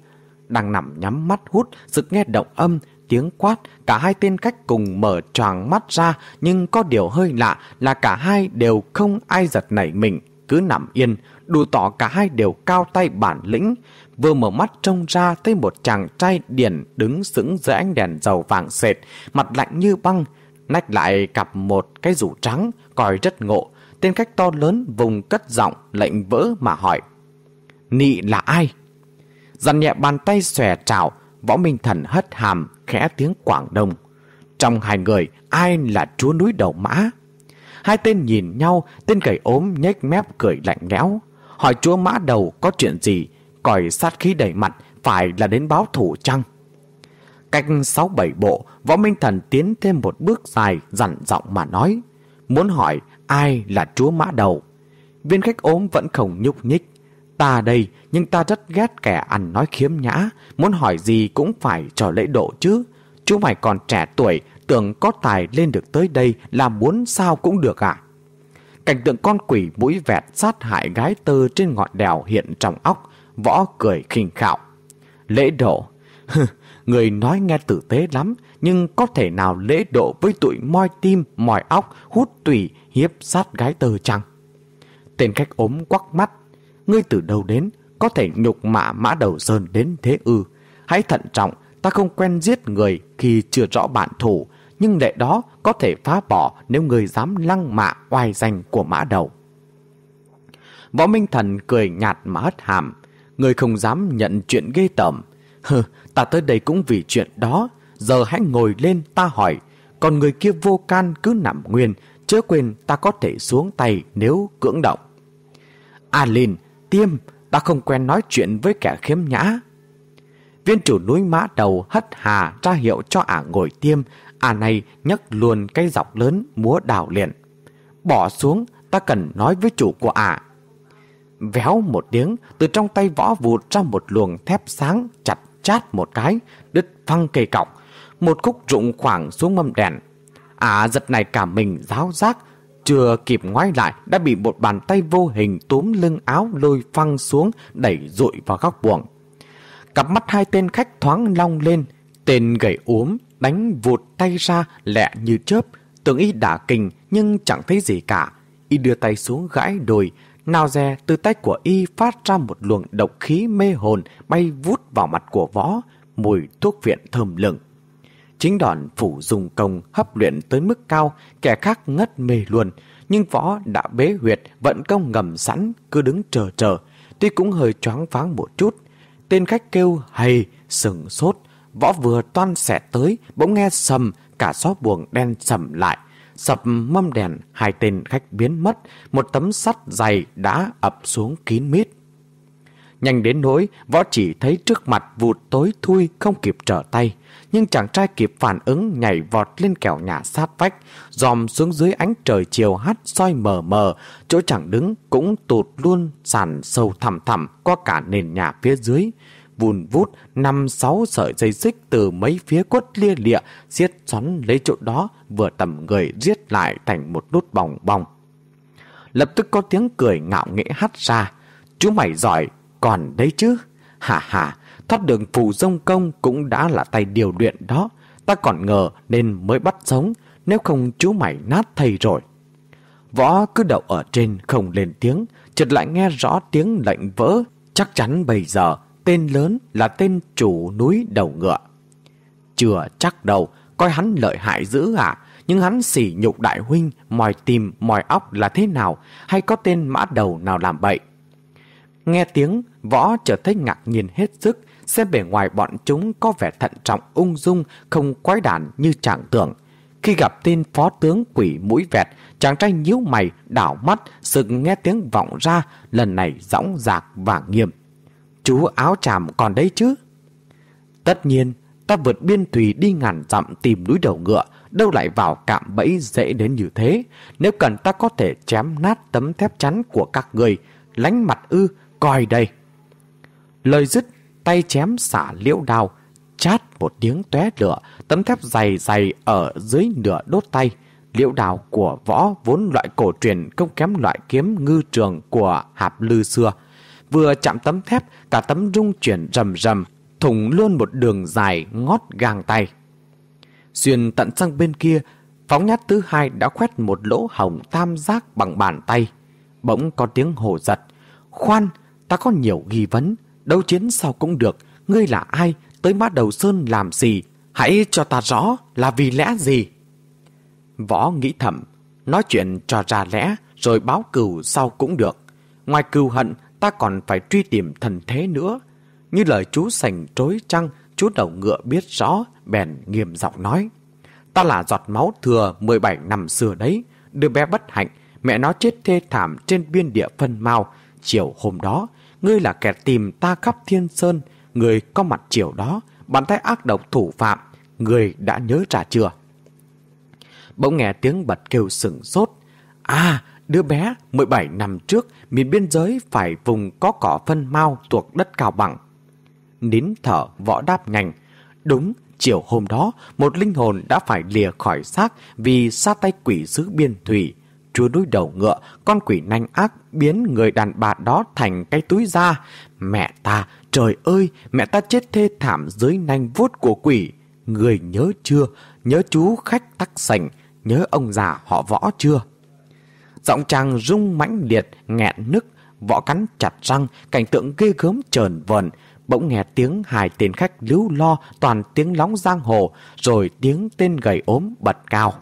Đang nằm nhắm mắt hút, sự nghe động âm, tiếng quát, cả hai tên khách cùng mở tròn mắt ra, nhưng có điều hơi lạ là cả hai đều không ai giật nảy mình, cứ nằm yên, đủ tỏ cả hai đều cao tay bản lĩnh. Vừa mở mắt trông ra thấy một chàng trai điển đứng sững giữa ánh đèn dầu vàng sệt, mặt lạnh như băng, nách lại cặp một cái rủ trắng, coi rất ngộ. Tên khách to lớn vùng cất giọng lệnh vỡ mà hỏi. Nị là ai? Dằn nhẹ bàn tay xòe trào, võ minh thần hất hàm, khẽ tiếng Quảng Đông. Trong hai người, ai là chúa núi đầu mã? Hai tên nhìn nhau, tên gầy ốm nhếch mép cười lạnh lẽo. Hỏi chúa mã đầu có chuyện gì, còi sát khí đầy mặt, phải là đến báo thủ chăng? Cách sáu bảy bộ, võ minh thần tiến thêm một bước dài, dặn giọng mà nói. Muốn hỏi ai là chúa mã đầu? Viên khách ốm vẫn không nhúc nhích. Ta đây, nhưng ta rất ghét kẻ ăn nói khiếm nhã, muốn hỏi gì cũng phải cho lễ độ chứ. Chú mày còn trẻ tuổi, tưởng có tài lên được tới đây là muốn sao cũng được à? Cảnh tượng con quỷ mũi vẹt sát hại gái tơ trên ngọn đèo hiện trong óc, võ cười khinh khạo. Lễ độ, người nói nghe tử tế lắm, nhưng có thể nào lễ độ với tụi moi tim, mỏi óc, hút tủy hiếp sát gái tơ chăng? Tên khách ốm quắc mắt, ngươi từ đâu đến, có thể nhục mạ mã đầu sơn đến thế ư. Hãy thận trọng, ta không quen giết người khi chưa rõ bản thủ, nhưng lệ đó có thể phá bỏ nếu người dám lăng mạ oai danh của mã đầu. Võ Minh Thần cười nhạt mà hất hàm, người không dám nhận chuyện ghê tởm. Hừ, ta tới đây cũng vì chuyện đó, giờ hãy ngồi lên ta hỏi, còn người kia vô can cứ nằm nguyên, chớ quên ta có thể xuống tay nếu cưỡng động. A Linh, tiêm, ta không quen nói chuyện với kẻ khiếm nhã. Viên chủ núi mã đầu hất hà ra hiệu cho ả ngồi tiêm, ả này nhấc luôn cái dọc lớn múa đảo liền. Bỏ xuống, ta cần nói với chủ của ả. Véo một tiếng, từ trong tay võ vụt ra một luồng thép sáng chặt chát một cái, đứt phăng cây cọc. Một khúc rụng khoảng xuống mâm đèn. Ả giật này cả mình giáo giác, chưa kịp ngoái lại đã bị một bàn tay vô hình túm lưng áo lôi phăng xuống đẩy rụi vào góc buồng. Cặp mắt hai tên khách thoáng long lên, tên gầy úm đánh vụt tay ra lẹ như chớp, tưởng y đả kinh nhưng chẳng thấy gì cả. Y đưa tay xuống gãi đùi, nào dè từ tay của y phát ra một luồng độc khí mê hồn bay vút vào mặt của võ, mùi thuốc viện thơm lừng. Chính đòn phủ dùng công hấp luyện tới mức cao, kẻ khác ngất mê luôn. Nhưng võ đã bế huyệt, vận công ngầm sẵn, cứ đứng chờ chờ. Tuy cũng hơi choáng váng một chút. Tên khách kêu hay, sừng sốt. Võ vừa toan xẻ tới, bỗng nghe sầm, cả xó buồng đen sầm lại. Sập mâm đèn, hai tên khách biến mất, một tấm sắt dày đã ập xuống kín mít. Nhanh đến nỗi, võ chỉ thấy trước mặt vụt tối thui không kịp trở tay. Nhưng chàng trai kịp phản ứng nhảy vọt lên kẻo nhà sát vách, dòm xuống dưới ánh trời chiều hắt soi mờ mờ, chỗ chàng đứng cũng tụt luôn sàn sâu thẳm thẳm qua cả nền nhà phía dưới. Vùn vút năm sáu sợi dây xích từ mấy phía quất lia lịa, xiết xoắn lấy chỗ đó, vừa tầm người giết lại thành một nút bòng bong. Lập tức có tiếng cười ngạo nghễ hắt ra. Chú mày giỏi, còn đấy chứ. Hà hà, thoát đường phù dông công cũng đã là tay điều luyện đó. Ta còn ngờ nên mới bắt sống, nếu không chú mày nát thầy rồi. Võ cứ đậu ở trên không lên tiếng, chợt lại nghe rõ tiếng lệnh vỡ. Chắc chắn bây giờ tên lớn là tên chủ núi đầu ngựa. Chưa chắc đầu coi hắn lợi hại dữ à, nhưng hắn xỉ nhục đại huynh, mòi tìm, mòi óc là thế nào, hay có tên mã đầu nào làm bậy. Nghe tiếng, võ trở thấy ngạc nhiên hết sức, xem bề ngoài bọn chúng có vẻ thận trọng ung dung, không quái đản như chàng tưởng. Khi gặp tên phó tướng quỷ mũi vẹt, chàng trai nhíu mày, đảo mắt, sực nghe tiếng vọng ra, lần này dõng dạc và nghiêm. Chú áo tràm còn đấy chứ? Tất nhiên, ta vượt biên thủy đi ngàn dặm tìm núi đầu ngựa, đâu lại vào cạm bẫy dễ đến như thế. Nếu cần ta có thể chém nát tấm thép chắn của các người, lánh mặt ư, coi đây. Lời dứt, tay chém xả liễu đao, chát một tiếng tóe lửa, tấm thép dày dày ở dưới nửa đốt tay. Liễu đào của võ vốn loại cổ truyền không kém loại kiếm ngư trường của hạp lư xưa. Vừa chạm tấm thép, cả tấm rung chuyển rầm rầm, thủng luôn một đường dài ngót gang tay. Xuyên tận sang bên kia, phóng nhát thứ hai đã khoét một lỗ hồng tam giác bằng bàn tay. Bỗng có tiếng hổ giật. Khoan, ta có nhiều nghi vấn. Đấu chiến sao cũng được. Ngươi là ai? Tới mát đầu sơn làm gì? Hãy cho ta rõ là vì lẽ gì? Võ nghĩ thầm, nói chuyện cho ra lẽ rồi báo cừu sau cũng được. Ngoài cừu hận, ta còn phải truy tìm thần thế nữa. Như lời chú sành trối trăng, chú đầu ngựa biết rõ, bèn nghiêm giọng nói. Ta là giọt máu thừa 17 năm xưa đấy, đứa bé bất hạnh, mẹ nó chết thê thảm trên biên địa phân mau. Chiều hôm đó, ngươi là kẻ tìm ta khắp thiên sơn, người có mặt chiều đó, bàn tay ác độc thủ phạm, người đã nhớ trả chưa? Bỗng nghe tiếng bật kêu sừng sốt. À, đứa bé 17 năm trước, miền biên giới phải vùng có cỏ phân mau thuộc đất cao bằng. Nín thở võ đáp nhanh. Đúng, chiều hôm đó, một linh hồn đã phải lìa khỏi xác vì xa tay quỷ sứ biên thủy. Chúa đuôi đầu ngựa, con quỷ nanh ác biến người đàn bà đó thành cái túi da. Mẹ ta, trời ơi, mẹ ta chết thê thảm dưới nanh vuốt của quỷ. Người nhớ chưa? Nhớ chú khách tắc sành, nhớ ông già họ võ chưa? Giọng chàng rung mãnh liệt, nghẹn nức, võ cắn chặt răng, cảnh tượng ghê gớm trờn vờn, bỗng nghe tiếng hai tên khách lưu lo toàn tiếng lóng giang hồ, rồi tiếng tên gầy ốm bật cao.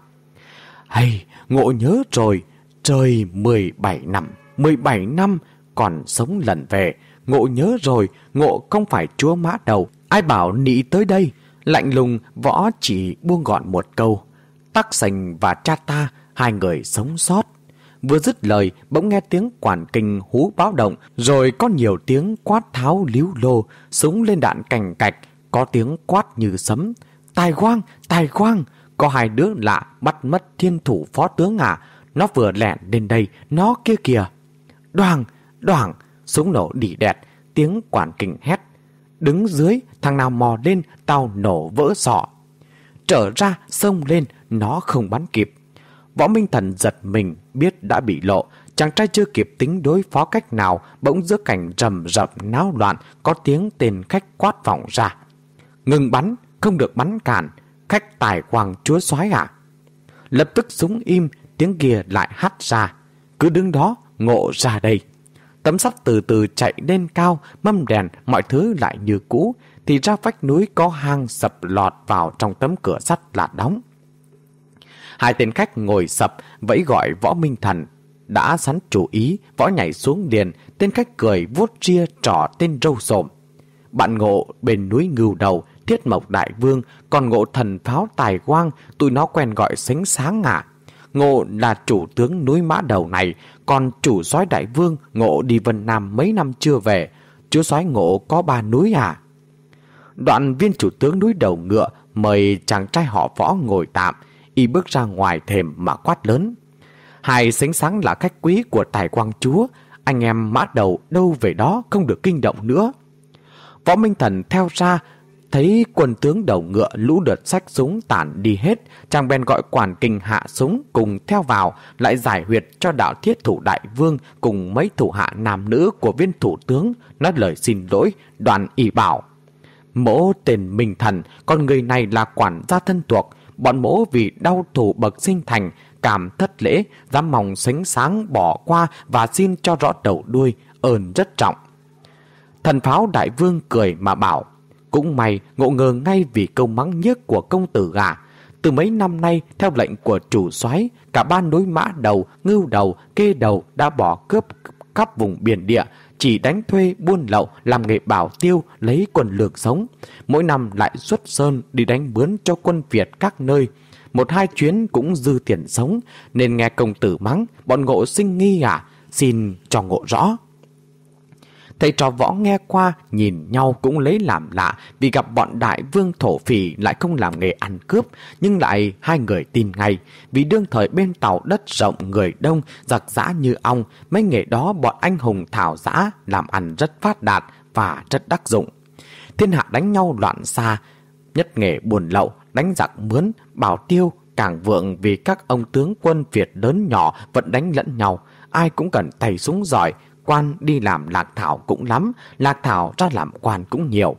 Hay, ngộ nhớ rồi, trời 17 năm, 17 năm, còn sống lần về. Ngộ nhớ rồi, ngộ không phải chúa mã đầu. Ai bảo nị tới đây? Lạnh lùng võ chỉ buông gọn một câu. Tắc sành và cha ta, hai người sống sót. Vừa dứt lời, bỗng nghe tiếng quản kinh hú báo động, rồi có nhiều tiếng quát tháo líu lô, súng lên đạn cành cạch, có tiếng quát như sấm. Tài quang, tài quang, có hai đứa lạ bắt mất thiên thủ phó tướng à, nó vừa lẹn lên đây, nó kia kìa. Đoàn, đoàn, súng nổ đỉ đẹt, tiếng quản kinh hét. Đứng dưới, thằng nào mò lên, tao nổ vỡ sọ. Trở ra, sông lên, nó không bắn kịp. Võ Minh Thần giật mình, biết đã bị lộ. Chàng trai chưa kịp tính đối phó cách nào, bỗng giữa cảnh rầm rập náo loạn, có tiếng tên khách quát vọng ra. Ngừng bắn, không được bắn cản, khách tài hoàng chúa soái à? Lập tức súng im, tiếng kia lại hắt ra. Cứ đứng đó, ngộ ra đây. Tấm sắt từ từ chạy lên cao, mâm đèn, mọi thứ lại như cũ, thì ra vách núi có hang sập lọt vào trong tấm cửa sắt là đóng. Hai tên khách ngồi sập, vẫy gọi võ minh thần. Đã sắn chủ ý, võ nhảy xuống liền, tên khách cười vuốt ria trỏ tên râu sồm. Bạn ngộ bên núi ngưu đầu, thiết mộc đại vương, còn ngộ thần pháo tài quang, tụi nó quen gọi sánh sáng ngả. Ngộ là chủ tướng núi mã đầu này, còn chủ soái đại vương ngộ đi Vân Nam mấy năm chưa về. Chúa soái ngộ có ba núi à? Đoạn viên chủ tướng núi đầu ngựa mời chàng trai họ võ ngồi tạm, y bước ra ngoài thềm mà quát lớn. Hai sánh sáng là khách quý của tài quang chúa, anh em mã đầu đâu về đó không được kinh động nữa. Võ Minh Thần theo ra, thấy quân tướng đầu ngựa lũ đợt sách súng tản đi hết, chàng bèn gọi quản kinh hạ súng cùng theo vào, lại giải huyệt cho đạo thiết thủ đại vương cùng mấy thủ hạ nam nữ của viên thủ tướng, nói lời xin lỗi, đoàn y bảo. Mỗ tên Minh Thần, con người này là quản gia thân thuộc, bọn mỗ vì đau thủ bậc sinh thành, cảm thất lễ, dám mong sánh sáng bỏ qua và xin cho rõ đầu đuôi, ơn rất trọng. Thần pháo đại vương cười mà bảo, cũng may ngộ ngờ ngay vì câu mắng nhức của công tử gà. Từ mấy năm nay, theo lệnh của chủ soái cả ban đối mã đầu, ngưu đầu, kê đầu đã bỏ cướp khắp vùng biển địa, chỉ đánh thuê buôn lậu làm nghề bảo tiêu lấy quần lược sống. Mỗi năm lại xuất sơn đi đánh bướn cho quân Việt các nơi. Một hai chuyến cũng dư tiền sống, nên nghe công tử mắng, bọn ngộ sinh nghi à, xin cho ngộ rõ. Thầy trò võ nghe qua, nhìn nhau cũng lấy làm lạ vì gặp bọn đại vương thổ phỉ lại không làm nghề ăn cướp, nhưng lại hai người tin ngay. Vì đương thời bên tàu đất rộng người đông, giặc giã như ong, mấy nghề đó bọn anh hùng thảo giã làm ăn rất phát đạt và rất đắc dụng. Thiên hạ đánh nhau loạn xa, nhất nghề buồn lậu, đánh giặc mướn, bảo tiêu, càng vượng vì các ông tướng quân Việt lớn nhỏ vẫn đánh lẫn nhau, ai cũng cần tay súng giỏi, quan đi làm lạc thảo cũng lắm, lạc thảo ra làm quan cũng nhiều.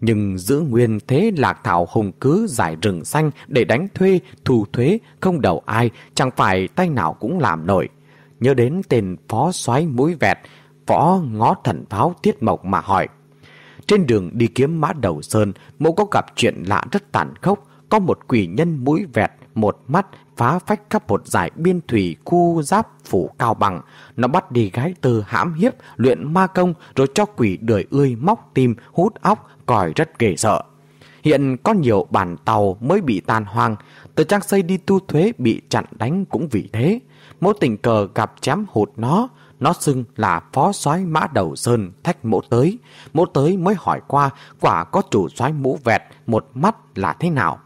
Nhưng giữ nguyên thế lạc thảo hùng cứ giải rừng xanh để đánh thuê, thu thuế, không đầu ai, chẳng phải tay nào cũng làm nổi. Nhớ đến tên phó soái mũi vẹt, phó ngó thần pháo tiết mộc mà hỏi. Trên đường đi kiếm mã đầu sơn, mẫu có gặp chuyện lạ rất tàn khốc, có một quỷ nhân mũi vẹt, một mắt phá phách khắp một giải biên thủy khu giáp phủ cao bằng. Nó bắt đi gái từ hãm hiếp, luyện ma công rồi cho quỷ đời ươi móc tim, hút óc, còi rất ghê sợ. Hiện có nhiều bản tàu mới bị tàn hoang, từ trang xây đi tu thuế bị chặn đánh cũng vì thế. Mỗi tình cờ gặp chém hụt nó, nó xưng là phó soái mã đầu sơn thách mỗ tới. Mỗ tới mới hỏi qua quả có chủ soái mũ vẹt một mắt là thế nào.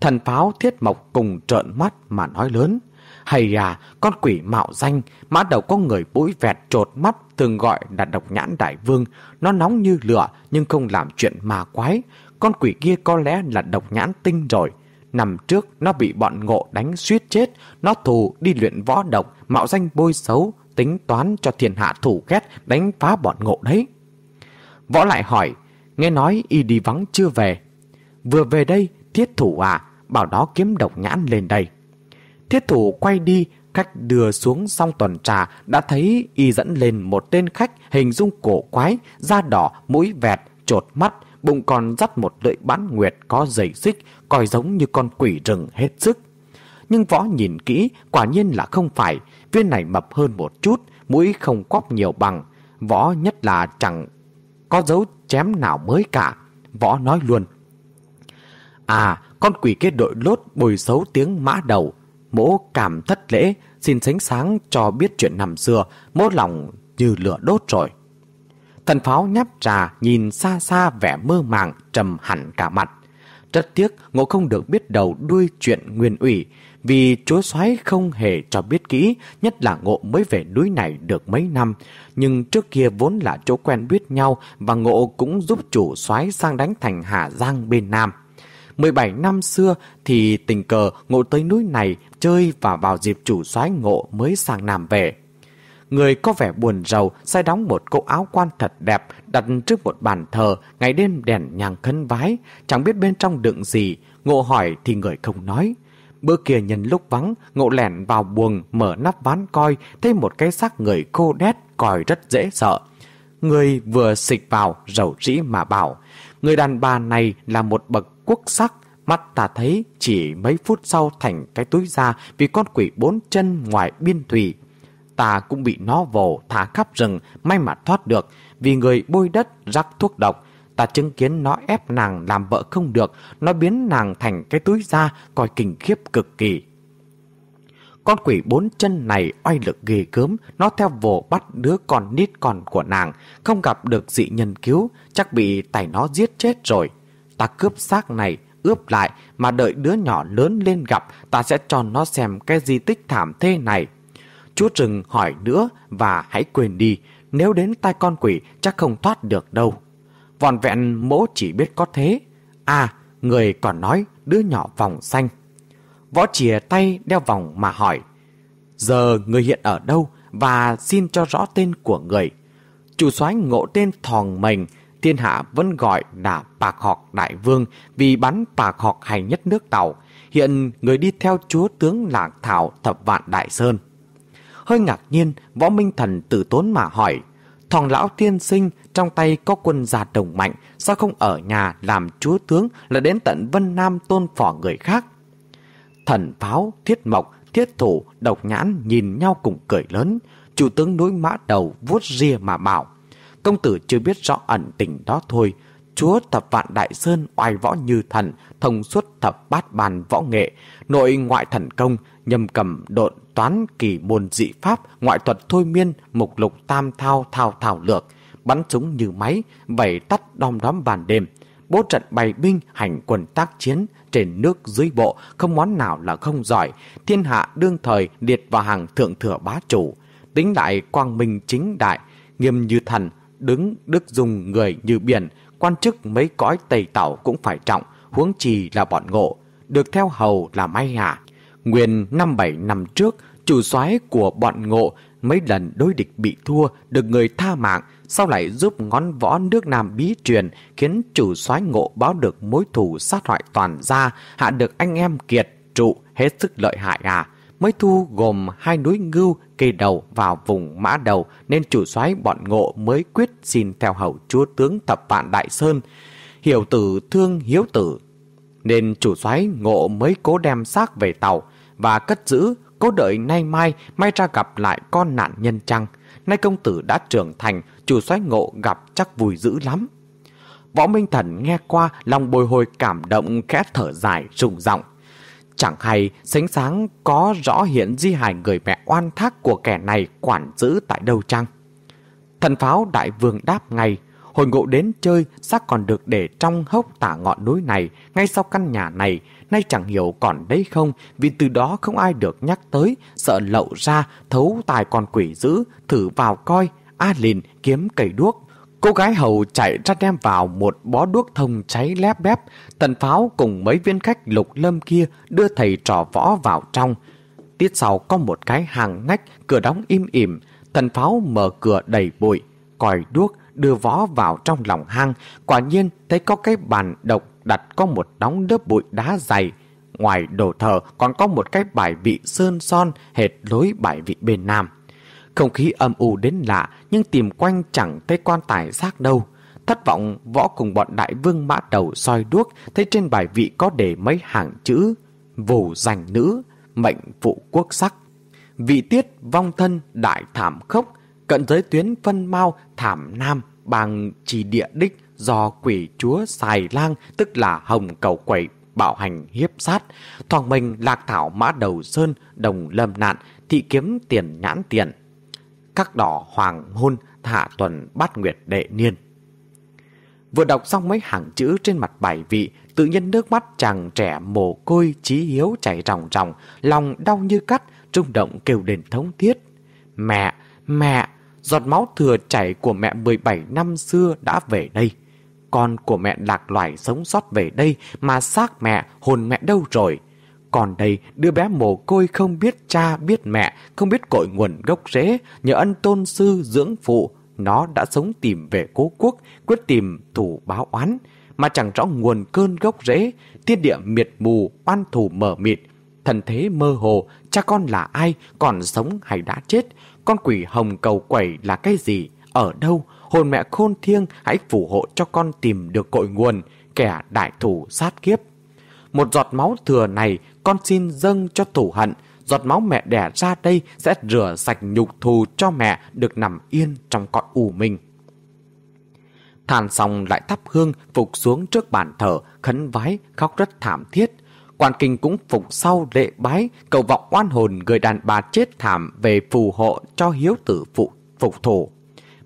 Thần pháo thiết mộc cùng trợn mắt mà nói lớn. Hay à, con quỷ mạo danh, mã đầu có người bũi vẹt trột mắt thường gọi là độc nhãn đại vương. Nó nóng như lửa nhưng không làm chuyện mà quái. Con quỷ kia có lẽ là độc nhãn tinh rồi. Nằm trước nó bị bọn ngộ đánh suýt chết. Nó thù đi luyện võ độc, mạo danh bôi xấu, tính toán cho thiên hạ thủ ghét đánh phá bọn ngộ đấy. Võ lại hỏi, nghe nói y đi vắng chưa về. Vừa về đây, thiết thủ à, bảo đó kiếm độc nhãn lên đây. Thiết thủ quay đi, khách đưa xuống xong tuần trà đã thấy y dẫn lên một tên khách hình dung cổ quái, da đỏ, mũi vẹt, trột mắt, bụng còn dắt một lưỡi bán nguyệt có dày xích, coi giống như con quỷ rừng hết sức. Nhưng võ nhìn kỹ, quả nhiên là không phải, viên này mập hơn một chút, mũi không quắp nhiều bằng. Võ nhất là chẳng có dấu chém nào mới cả. Võ nói luôn, À, con quỷ kết đội lốt bồi xấu tiếng mã đầu. Mỗ cảm thất lễ, xin sánh sáng cho biết chuyện năm xưa, mỗ lòng như lửa đốt rồi. Thần pháo nhắp trà nhìn xa xa vẻ mơ màng trầm hẳn cả mặt. Rất tiếc ngộ không được biết đầu đuôi chuyện nguyên ủy vì chúa soái không hề cho biết kỹ nhất là ngộ mới về núi này được mấy năm nhưng trước kia vốn là chỗ quen biết nhau và ngộ cũng giúp chủ soái sang đánh thành Hà Giang bên Nam. 17 năm xưa thì tình cờ ngộ tới núi này chơi và vào dịp chủ soái ngộ mới sang Nam về. Người có vẻ buồn rầu sai đóng một cỗ áo quan thật đẹp đặt trước một bàn thờ ngày đêm đèn nhàng khấn vái chẳng biết bên trong đựng gì ngộ hỏi thì người không nói. Bữa kia nhân lúc vắng, ngộ lẻn vào buồng mở nắp ván coi, thấy một cái xác người khô đét coi rất dễ sợ. Người vừa xịch vào, rầu rĩ mà bảo, người đàn bà này là một bậc quốc sắc, mắt ta thấy chỉ mấy phút sau thành cái túi da vì con quỷ bốn chân ngoài biên thủy. Ta cũng bị nó vồ thả khắp rừng, may mà thoát được, vì người bôi đất rắc thuốc độc, Ta chứng kiến nó ép nàng làm vợ không được, nó biến nàng thành cái túi da, coi kinh khiếp cực kỳ. Con quỷ bốn chân này oai lực ghê gớm, nó theo vồ bắt đứa con nít con của nàng, không gặp được dị nhân cứu, chắc bị tài nó giết chết rồi. Ta cướp xác này, ướp lại, mà đợi đứa nhỏ lớn lên gặp, ta sẽ cho nó xem cái di tích thảm thế này. Chúa rừng hỏi nữa và hãy quên đi, nếu đến tay con quỷ chắc không thoát được đâu. Vòn vẹn mỗ chỉ biết có thế. À, người còn nói đứa nhỏ vòng xanh. Võ chìa tay đeo vòng mà hỏi. Giờ người hiện ở đâu và xin cho rõ tên của người. Chủ soái ngộ tên thòng mình, thiên hạ vẫn gọi là Bạc Học Đại Vương vì bắn Bạc Học hay nhất nước tàu. Hiện người đi theo chúa tướng Lạc Thảo Thập Vạn Đại Sơn. Hơi ngạc nhiên, võ minh thần tử tốn mà hỏi. Thòng lão tiên sinh trong tay có quân già đồng mạnh, sao không ở nhà làm chúa tướng là đến tận Vân Nam tôn phỏ người khác? Thần pháo, thiết mộc, thiết thủ, độc nhãn nhìn nhau cùng cười lớn. Chủ tướng núi mã đầu vuốt ria mà bảo. Công tử chưa biết rõ ẩn tình đó thôi. Chúa thập vạn đại sơn oai võ như thần, thông suốt thập bát bàn võ nghệ, nội ngoại thần công, nhầm cầm độn toán kỳ môn dị pháp, ngoại thuật thôi miên, mục lục tam thao thao thảo lược, bắn súng như máy, vẩy tắt đom đóm bàn đêm. Bố trận bày binh hành quân tác chiến trên nước dưới bộ, không món nào là không giỏi. Thiên hạ đương thời liệt vào hàng thượng thừa bá chủ. Tính đại quang minh chính đại, nghiêm như thần, đứng đức dùng người như biển, quan chức mấy cõi tây tảo cũng phải trọng, huống chi là bọn ngộ. Được theo hầu là may hả. Nguyên năm bảy năm trước, chủ soái của bọn ngộ mấy lần đối địch bị thua, được người tha mạng, sau lại giúp ngón võ nước Nam bí truyền, khiến chủ soái ngộ báo được mối thù sát hoại toàn gia, hạ được anh em kiệt, trụ, hết sức lợi hại à. Mới thu gồm hai núi ngưu cây đầu vào vùng mã đầu nên chủ soái bọn ngộ mới quyết xin theo hầu chúa tướng thập vạn đại sơn. Hiểu tử thương hiếu tử nên chủ soái ngộ mới cố đem xác về tàu và cất giữ cố đợi nay mai may ra gặp lại con nạn nhân chăng. Nay công tử đã trưởng thành, chủ soái ngộ gặp chắc vui dữ lắm. Võ Minh Thần nghe qua lòng bồi hồi cảm động khẽ thở dài rùng giọng Chẳng hay sánh sáng có rõ hiện di hài người mẹ oan thác của kẻ này quản giữ tại đâu chăng? Thần pháo đại vương đáp ngay, hồi ngộ đến chơi xác còn được để trong hốc tả ngọn núi này, ngay sau căn nhà này, nay chẳng hiểu còn đấy không, vì từ đó không ai được nhắc tới, sợ lậu ra, thấu tài còn quỷ dữ, thử vào coi, A Lìn kiếm cầy đuốc. Cô gái hầu chạy ra đem vào một bó đuốc thông cháy lép bép, tần pháo cùng mấy viên khách lục lâm kia đưa thầy trò võ vào trong. Tiết sau có một cái hàng ngách, cửa đóng im ỉm, tần pháo mở cửa đầy bụi, còi đuốc đưa võ vào trong lòng hang, quả nhiên thấy có cái bàn độc đặt có một đóng lớp bụi đá dày. Ngoài đồ thờ còn có một cái bài vị sơn son hệt lối bài vị bên nam. Không khí âm u đến lạ nhưng tìm quanh chẳng thấy quan tài xác đâu. Thất vọng võ cùng bọn đại vương mã đầu soi đuốc thấy trên bài vị có để mấy hàng chữ Vù giành nữ, mệnh phụ quốc sắc. Vị tiết vong thân đại thảm khốc, cận giới tuyến phân mau thảm nam bằng chỉ địa đích do quỷ chúa xài lang tức là hồng cầu quẩy bạo hành hiếp sát, thoảng mình lạc thảo mã đầu sơn, đồng lâm nạn, thị kiếm tiền nhãn tiền khắc đỏ hoàng hôn, hạ tuần bát nguyệt đệ niên. Vừa đọc xong mấy hàng chữ trên mặt bài vị, tự nhiên nước mắt chàng trẻ mồ côi trí hiếu chảy ròng ròng, lòng đau như cắt, rung động kêu đền thống thiết. Mẹ, mẹ, giọt máu thừa chảy của mẹ 17 năm xưa đã về đây. Con của mẹ lạc loài sống sót về đây mà xác mẹ, hồn mẹ đâu rồi? Còn đây, đứa bé mồ côi không biết cha, biết mẹ, không biết cội nguồn gốc rễ, nhờ ân tôn sư dưỡng phụ, nó đã sống tìm về cố quốc, quyết tìm thủ báo oán, mà chẳng rõ nguồn cơn gốc rễ, thiên địa miệt mù, oan thủ mở mịt, thần thế mơ hồ, cha con là ai, còn sống hay đã chết, con quỷ hồng cầu quẩy là cái gì, ở đâu, hồn mẹ khôn thiêng hãy phù hộ cho con tìm được cội nguồn, kẻ đại thủ sát kiếp. Một giọt máu thừa này con xin dâng cho thủ hận, giọt máu mẹ đẻ ra đây sẽ rửa sạch nhục thù cho mẹ được nằm yên trong cõi u minh. thàn xong lại thắp hương phục xuống trước bàn thờ, khấn vái, khóc rất thảm thiết. Quan kinh cũng phục sau lệ bái, cầu vọng oan hồn người đàn bà chết thảm về phù hộ cho hiếu tử phụ phục thủ.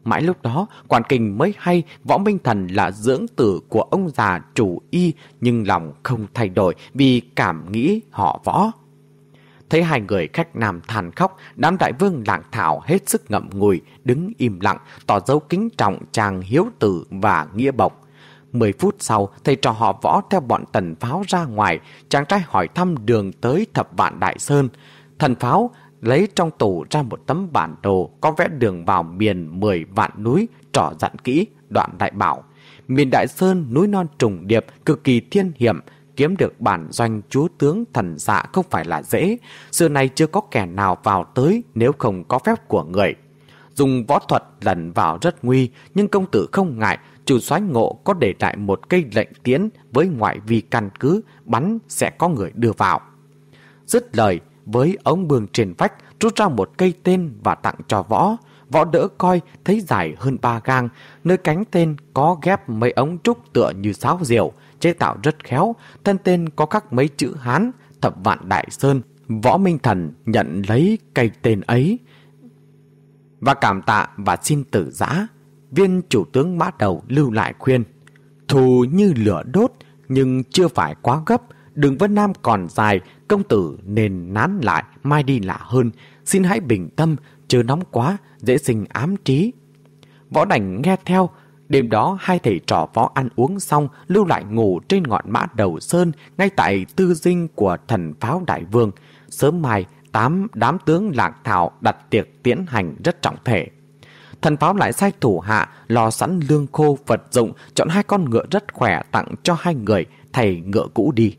Mãi lúc đó, Quản Kinh mới hay Võ Minh Thần là dưỡng tử của ông già chủ y, nhưng lòng không thay đổi vì cảm nghĩ họ võ. Thấy hai người khách nam than khóc, đám đại vương lạng thảo hết sức ngậm ngùi, đứng im lặng, tỏ dấu kính trọng chàng hiếu tử và nghĩa bộc. Mười phút sau, thầy trò họ võ theo bọn tần pháo ra ngoài, chàng trai hỏi thăm đường tới thập vạn đại sơn. Thần pháo lấy trong tủ ra một tấm bản đồ có vẽ đường vào miền 10 vạn núi, trỏ dặn kỹ, đoạn đại bảo. Miền Đại Sơn núi non trùng điệp, cực kỳ thiên hiểm, kiếm được bản doanh chúa tướng thần dạ không phải là dễ. Xưa này chưa có kẻ nào vào tới nếu không có phép của người. Dùng võ thuật lần vào rất nguy, nhưng công tử không ngại, chủ soái ngộ có để lại một cây lệnh tiến với ngoại vi căn cứ, bắn sẽ có người đưa vào. Dứt lời, với ống bường trên vách rút ra một cây tên và tặng cho võ. Võ đỡ coi thấy dài hơn ba gang, nơi cánh tên có ghép mấy ống trúc tựa như sáo diều, chế tạo rất khéo, thân tên có các mấy chữ Hán, thập vạn đại sơn. Võ Minh Thần nhận lấy cây tên ấy và cảm tạ và xin tử giã. Viên chủ tướng mã đầu lưu lại khuyên, thù như lửa đốt nhưng chưa phải quá gấp, đường Vân Nam còn dài, công tử nên nán lại, mai đi lạ hơn. Xin hãy bình tâm, chưa nóng quá, dễ sinh ám trí. Võ đành nghe theo, đêm đó hai thầy trò võ ăn uống xong, lưu lại ngủ trên ngọn mã đầu sơn, ngay tại tư dinh của thần pháo đại vương. Sớm mai, tám đám tướng lạc thảo đặt tiệc tiến hành rất trọng thể. Thần pháo lại sai thủ hạ, lò sẵn lương khô vật dụng, chọn hai con ngựa rất khỏe tặng cho hai người, thầy ngựa cũ đi.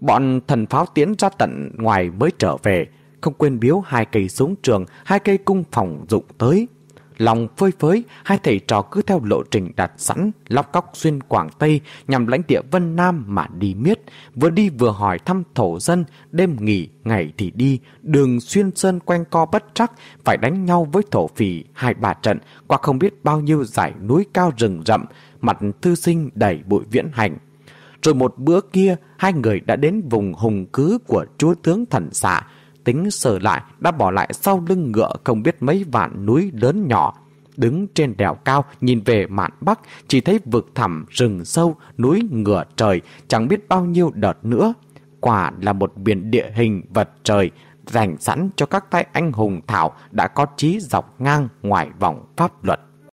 Bọn thần pháo tiến ra tận ngoài mới trở về, không quên biếu hai cây súng trường, hai cây cung phòng dụng tới. Lòng phơi phới, hai thầy trò cứ theo lộ trình đặt sẵn, lóc cóc xuyên Quảng Tây nhằm lãnh địa Vân Nam mà đi miết. Vừa đi vừa hỏi thăm thổ dân, đêm nghỉ, ngày thì đi, đường xuyên sơn quanh co bất trắc, phải đánh nhau với thổ phỉ hai bà trận, qua không biết bao nhiêu dải núi cao rừng rậm, mặt thư sinh đầy bụi viễn hành. Rồi một bữa kia, hai người đã đến vùng hùng cứ của chúa tướng thần xạ. Tính sờ lại, đã bỏ lại sau lưng ngựa không biết mấy vạn núi lớn nhỏ. Đứng trên đèo cao, nhìn về mạn bắc, chỉ thấy vực thẳm, rừng sâu, núi ngựa trời, chẳng biết bao nhiêu đợt nữa. Quả là một biển địa hình vật trời, dành sẵn cho các tay anh hùng thảo đã có trí dọc ngang ngoài vòng pháp luật.